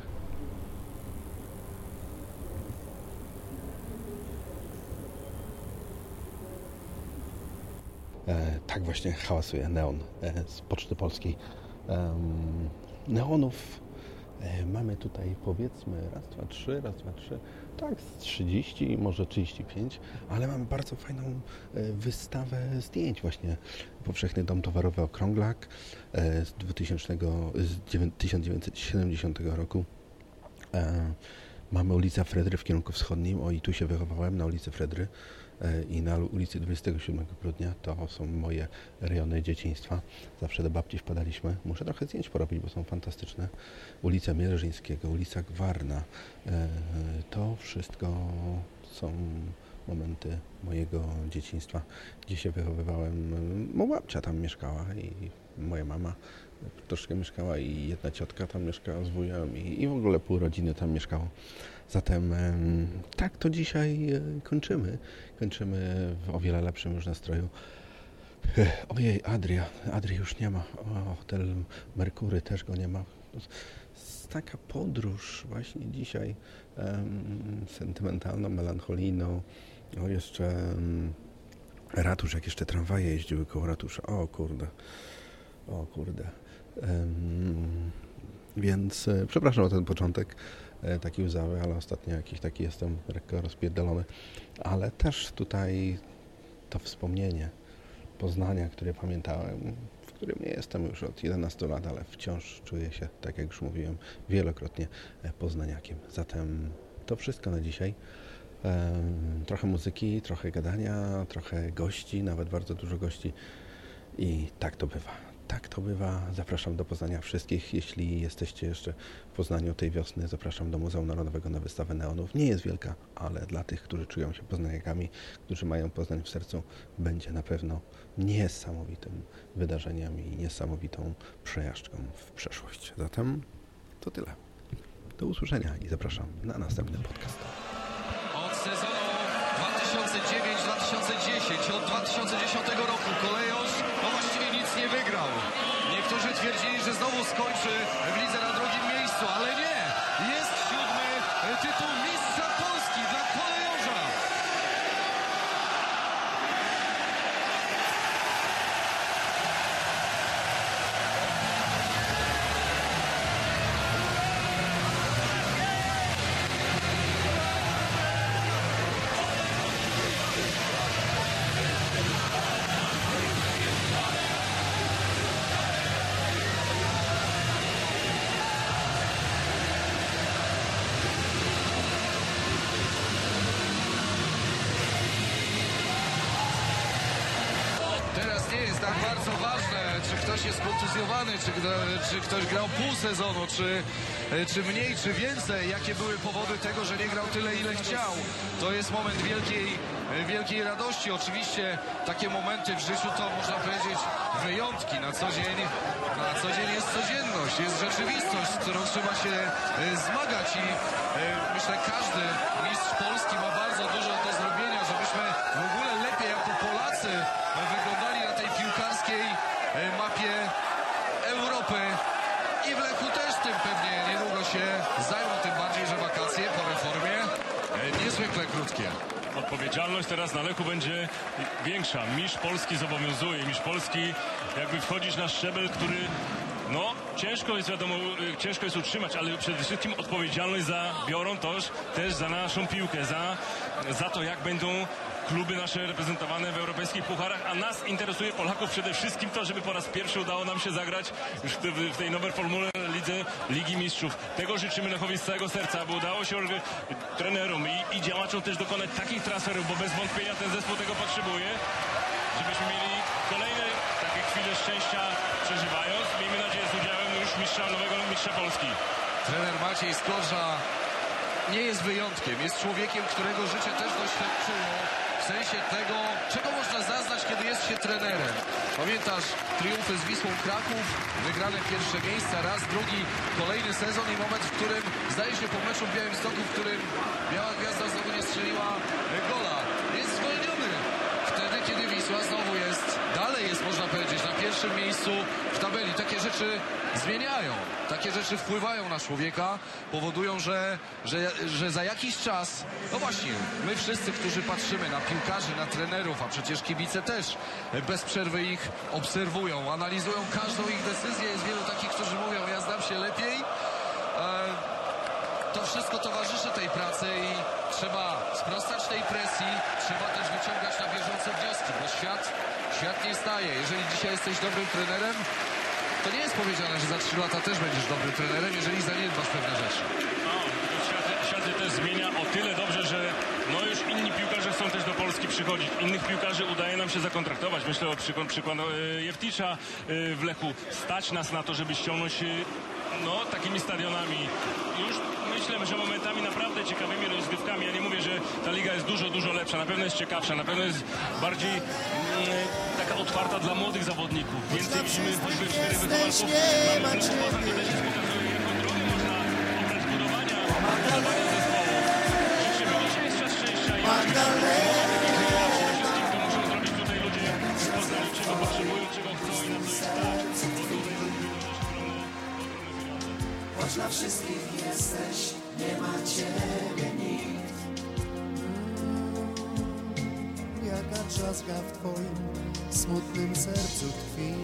E, tak właśnie hałasuje neon e, z Poczty Polskiej. Em, neonów e, mamy tutaj powiedzmy raz, dwa, trzy, raz, dwa, trzy, tak z 30, może 35, ale mamy bardzo fajną e, wystawę zdjęć właśnie. Powszechny Dom Towarowy Okrąglak e, z 2000, z dziewię- 1970 roku. E, Mamy ulicę Fredry w kierunku wschodnim. O, i tu się wychowałem, na ulicy Fredry i na ulicy 27 grudnia. To są moje rejony dzieciństwa. Zawsze do babci wpadaliśmy. Muszę trochę zdjęć porobić, bo są fantastyczne. Ulica Mierzyńskiego, ulica Gwarna. E, To wszystko są momenty mojego dzieciństwa, gdzie się wychowywałem. Moja babcia tam mieszkała i moja mama troszkę mieszkała i jedna ciotka tam mieszkała z wujem i, i w ogóle pół rodziny tam mieszkało. Zatem em, tak to dzisiaj e, kończymy. Kończymy w o wiele lepszym już nastroju. Ojej, Adria. Adrii już nie ma. O, hotel Merkury też go nie ma. Taka podróż właśnie dzisiaj em, sentymentalną, melancholijną. O, jeszcze em, ratusz, jak jeszcze tramwaje jeździły koło ratusza. O kurde. O kurde. Em, więc e, przepraszam o ten początek taki łzawy, ale ostatnio jakiś taki jestem lekko rozpierdolony. Ale też tutaj to wspomnienie Poznania, które pamiętałem, w którym nie jestem już od 11 lat, ale wciąż czuję się, tak jak już mówiłem, wielokrotnie e, poznaniakiem. Zatem to wszystko na dzisiaj. Em, Trochę muzyki, trochę gadania, trochę gości, nawet bardzo dużo gości. I tak to bywa. Tak to bywa. Zapraszam do Poznania wszystkich. Jeśli jesteście jeszcze w Poznaniu tej wiosny, zapraszam do Muzeum Narodowego na wystawę neonów. Nie jest wielka, ale dla tych, którzy czują się poznaniakami, którzy mają Poznań w sercu, będzie na pewno niesamowitym wydarzeniem i niesamowitą przejażdżką w przeszłość. Zatem to tyle. Do usłyszenia i zapraszam na następny podcast. Od sezonu 2009-2010, od 2010 roku kolejorz no właściwie nic nie wygrał. Niektórzy twierdzili, że znowu skończy w lidze na drugim miejscu, ale nie. Czy ktoś jest kontuzjowany, czy, czy ktoś grał pół sezonu, czy, czy mniej, czy więcej. Jakie były powody tego, że nie grał tyle, ile chciał. To jest moment wielkiej, wielkiej radości. Oczywiście takie momenty w życiu to można powiedzieć wyjątki. Na co dzień, na co dzień jest codzienność, jest rzeczywistość, z którą trzeba się e, zmagać i e, myślę każdy mistrz Polski ma bardzo dużo do zrobienia, żebyśmy w ogóle lepiej jako Polacy wyglądali na tej piłkarskiej e, mapie Europy. I w Lechu też tym pewnie niedługo się zajmą, tym bardziej, że wakacje po reformie e, niezwykle krótkie. Odpowiedzialność teraz na Lechu będzie większa. Mistrz Polski zobowiązuje. Mistrz Polski jakby wchodzić na szczebel, który no, ciężko jest wiadomo, y, ciężko jest utrzymać, ale przede wszystkim odpowiedzialność za, biorą też, też za naszą piłkę, za, za to, jak będą kluby nasze reprezentowane w europejskich pucharach, a nas interesuje Polaków przede wszystkim to, żeby po raz pierwszy udało nam się zagrać już w, tej nowej formule lidze Ligi Mistrzów. Tego życzymy Lechowi z całego serca, aby udało się trenerom i, i działaczom też dokonać takich transferów, bo bez wątpienia ten zespół tego potrzebuje, żebyśmy mieli kolejne takie chwile szczęścia przeżywając. Miejmy nadzieję z udziałem już mistrza, nowego mistrza Polski. Trener Maciej Skorża nie jest wyjątkiem. Jest człowiekiem, którego życie też doświadczyło w sensie tego, czego można zaznać, kiedy jest się trenerem. Pamiętasz triumfy z Wisłą Kraków, wygrane pierwsze miejsca, raz, drugi, kolejny sezon i moment, w którym zdaje się po meczu w Białymstoku, w którym Biała Gwiazda znowu nie strzeliła gola. Jest zwolniony. Wtedy, kiedy Wisła znowu jest, dalej jest, można powiedzieć, na pierwszym miejscu w tabeli. Takie rzeczy zmieniają. Takie rzeczy wpływają na człowieka, powodują, że, że, że za jakiś czas, no właśnie, my wszyscy, którzy patrzymy na piłkarzy, na trenerów, a przecież kibice też bez przerwy ich obserwują, analizują każdą ich decyzję. Jest wielu takich, którzy mówią, ja znam się lepiej. To wszystko towarzyszy tej pracy i trzeba sprostać tej presji, trzeba też wyciągać na bieżące wnioski, bo świat, świat nie staje. Jeżeli dzisiaj jesteś dobrym trenerem, to nie jest powiedziane, że za trzy lata też będziesz dobrym trenerem, jeżeli zaniedbasz pewne rzeczy. No, świat, świat się też zmienia o tyle dobrze, że no już inni piłkarze chcą też do Polski przychodzić. Innych piłkarzy udaje nam się zakontraktować. Myślę o przykład, przykładu e, e, w Lechu. Stać nas na to, żeby ściągnąć no, takimi stadionami. Już myślę, że momentami naprawdę ciekawymi rozgrywkami. Ja nie mówię, że ta liga jest dużo, dużo lepsza. Na pewno jest ciekawsza, na pewno jest bardziej mm, taka otwarta dla młodych zawodników. Więcej widzimy choćby czterech wychowanków. Mamy Lechu Poznań, to też jest pokazuje, jaką drogę można obrać budowania, budowania zespołu. Życzymy osiemstwa szczęścia i choć na wszystkich jesteś, nie ma ciebie nikt. Jaka drzazga w twoim smutnym sercu tkwi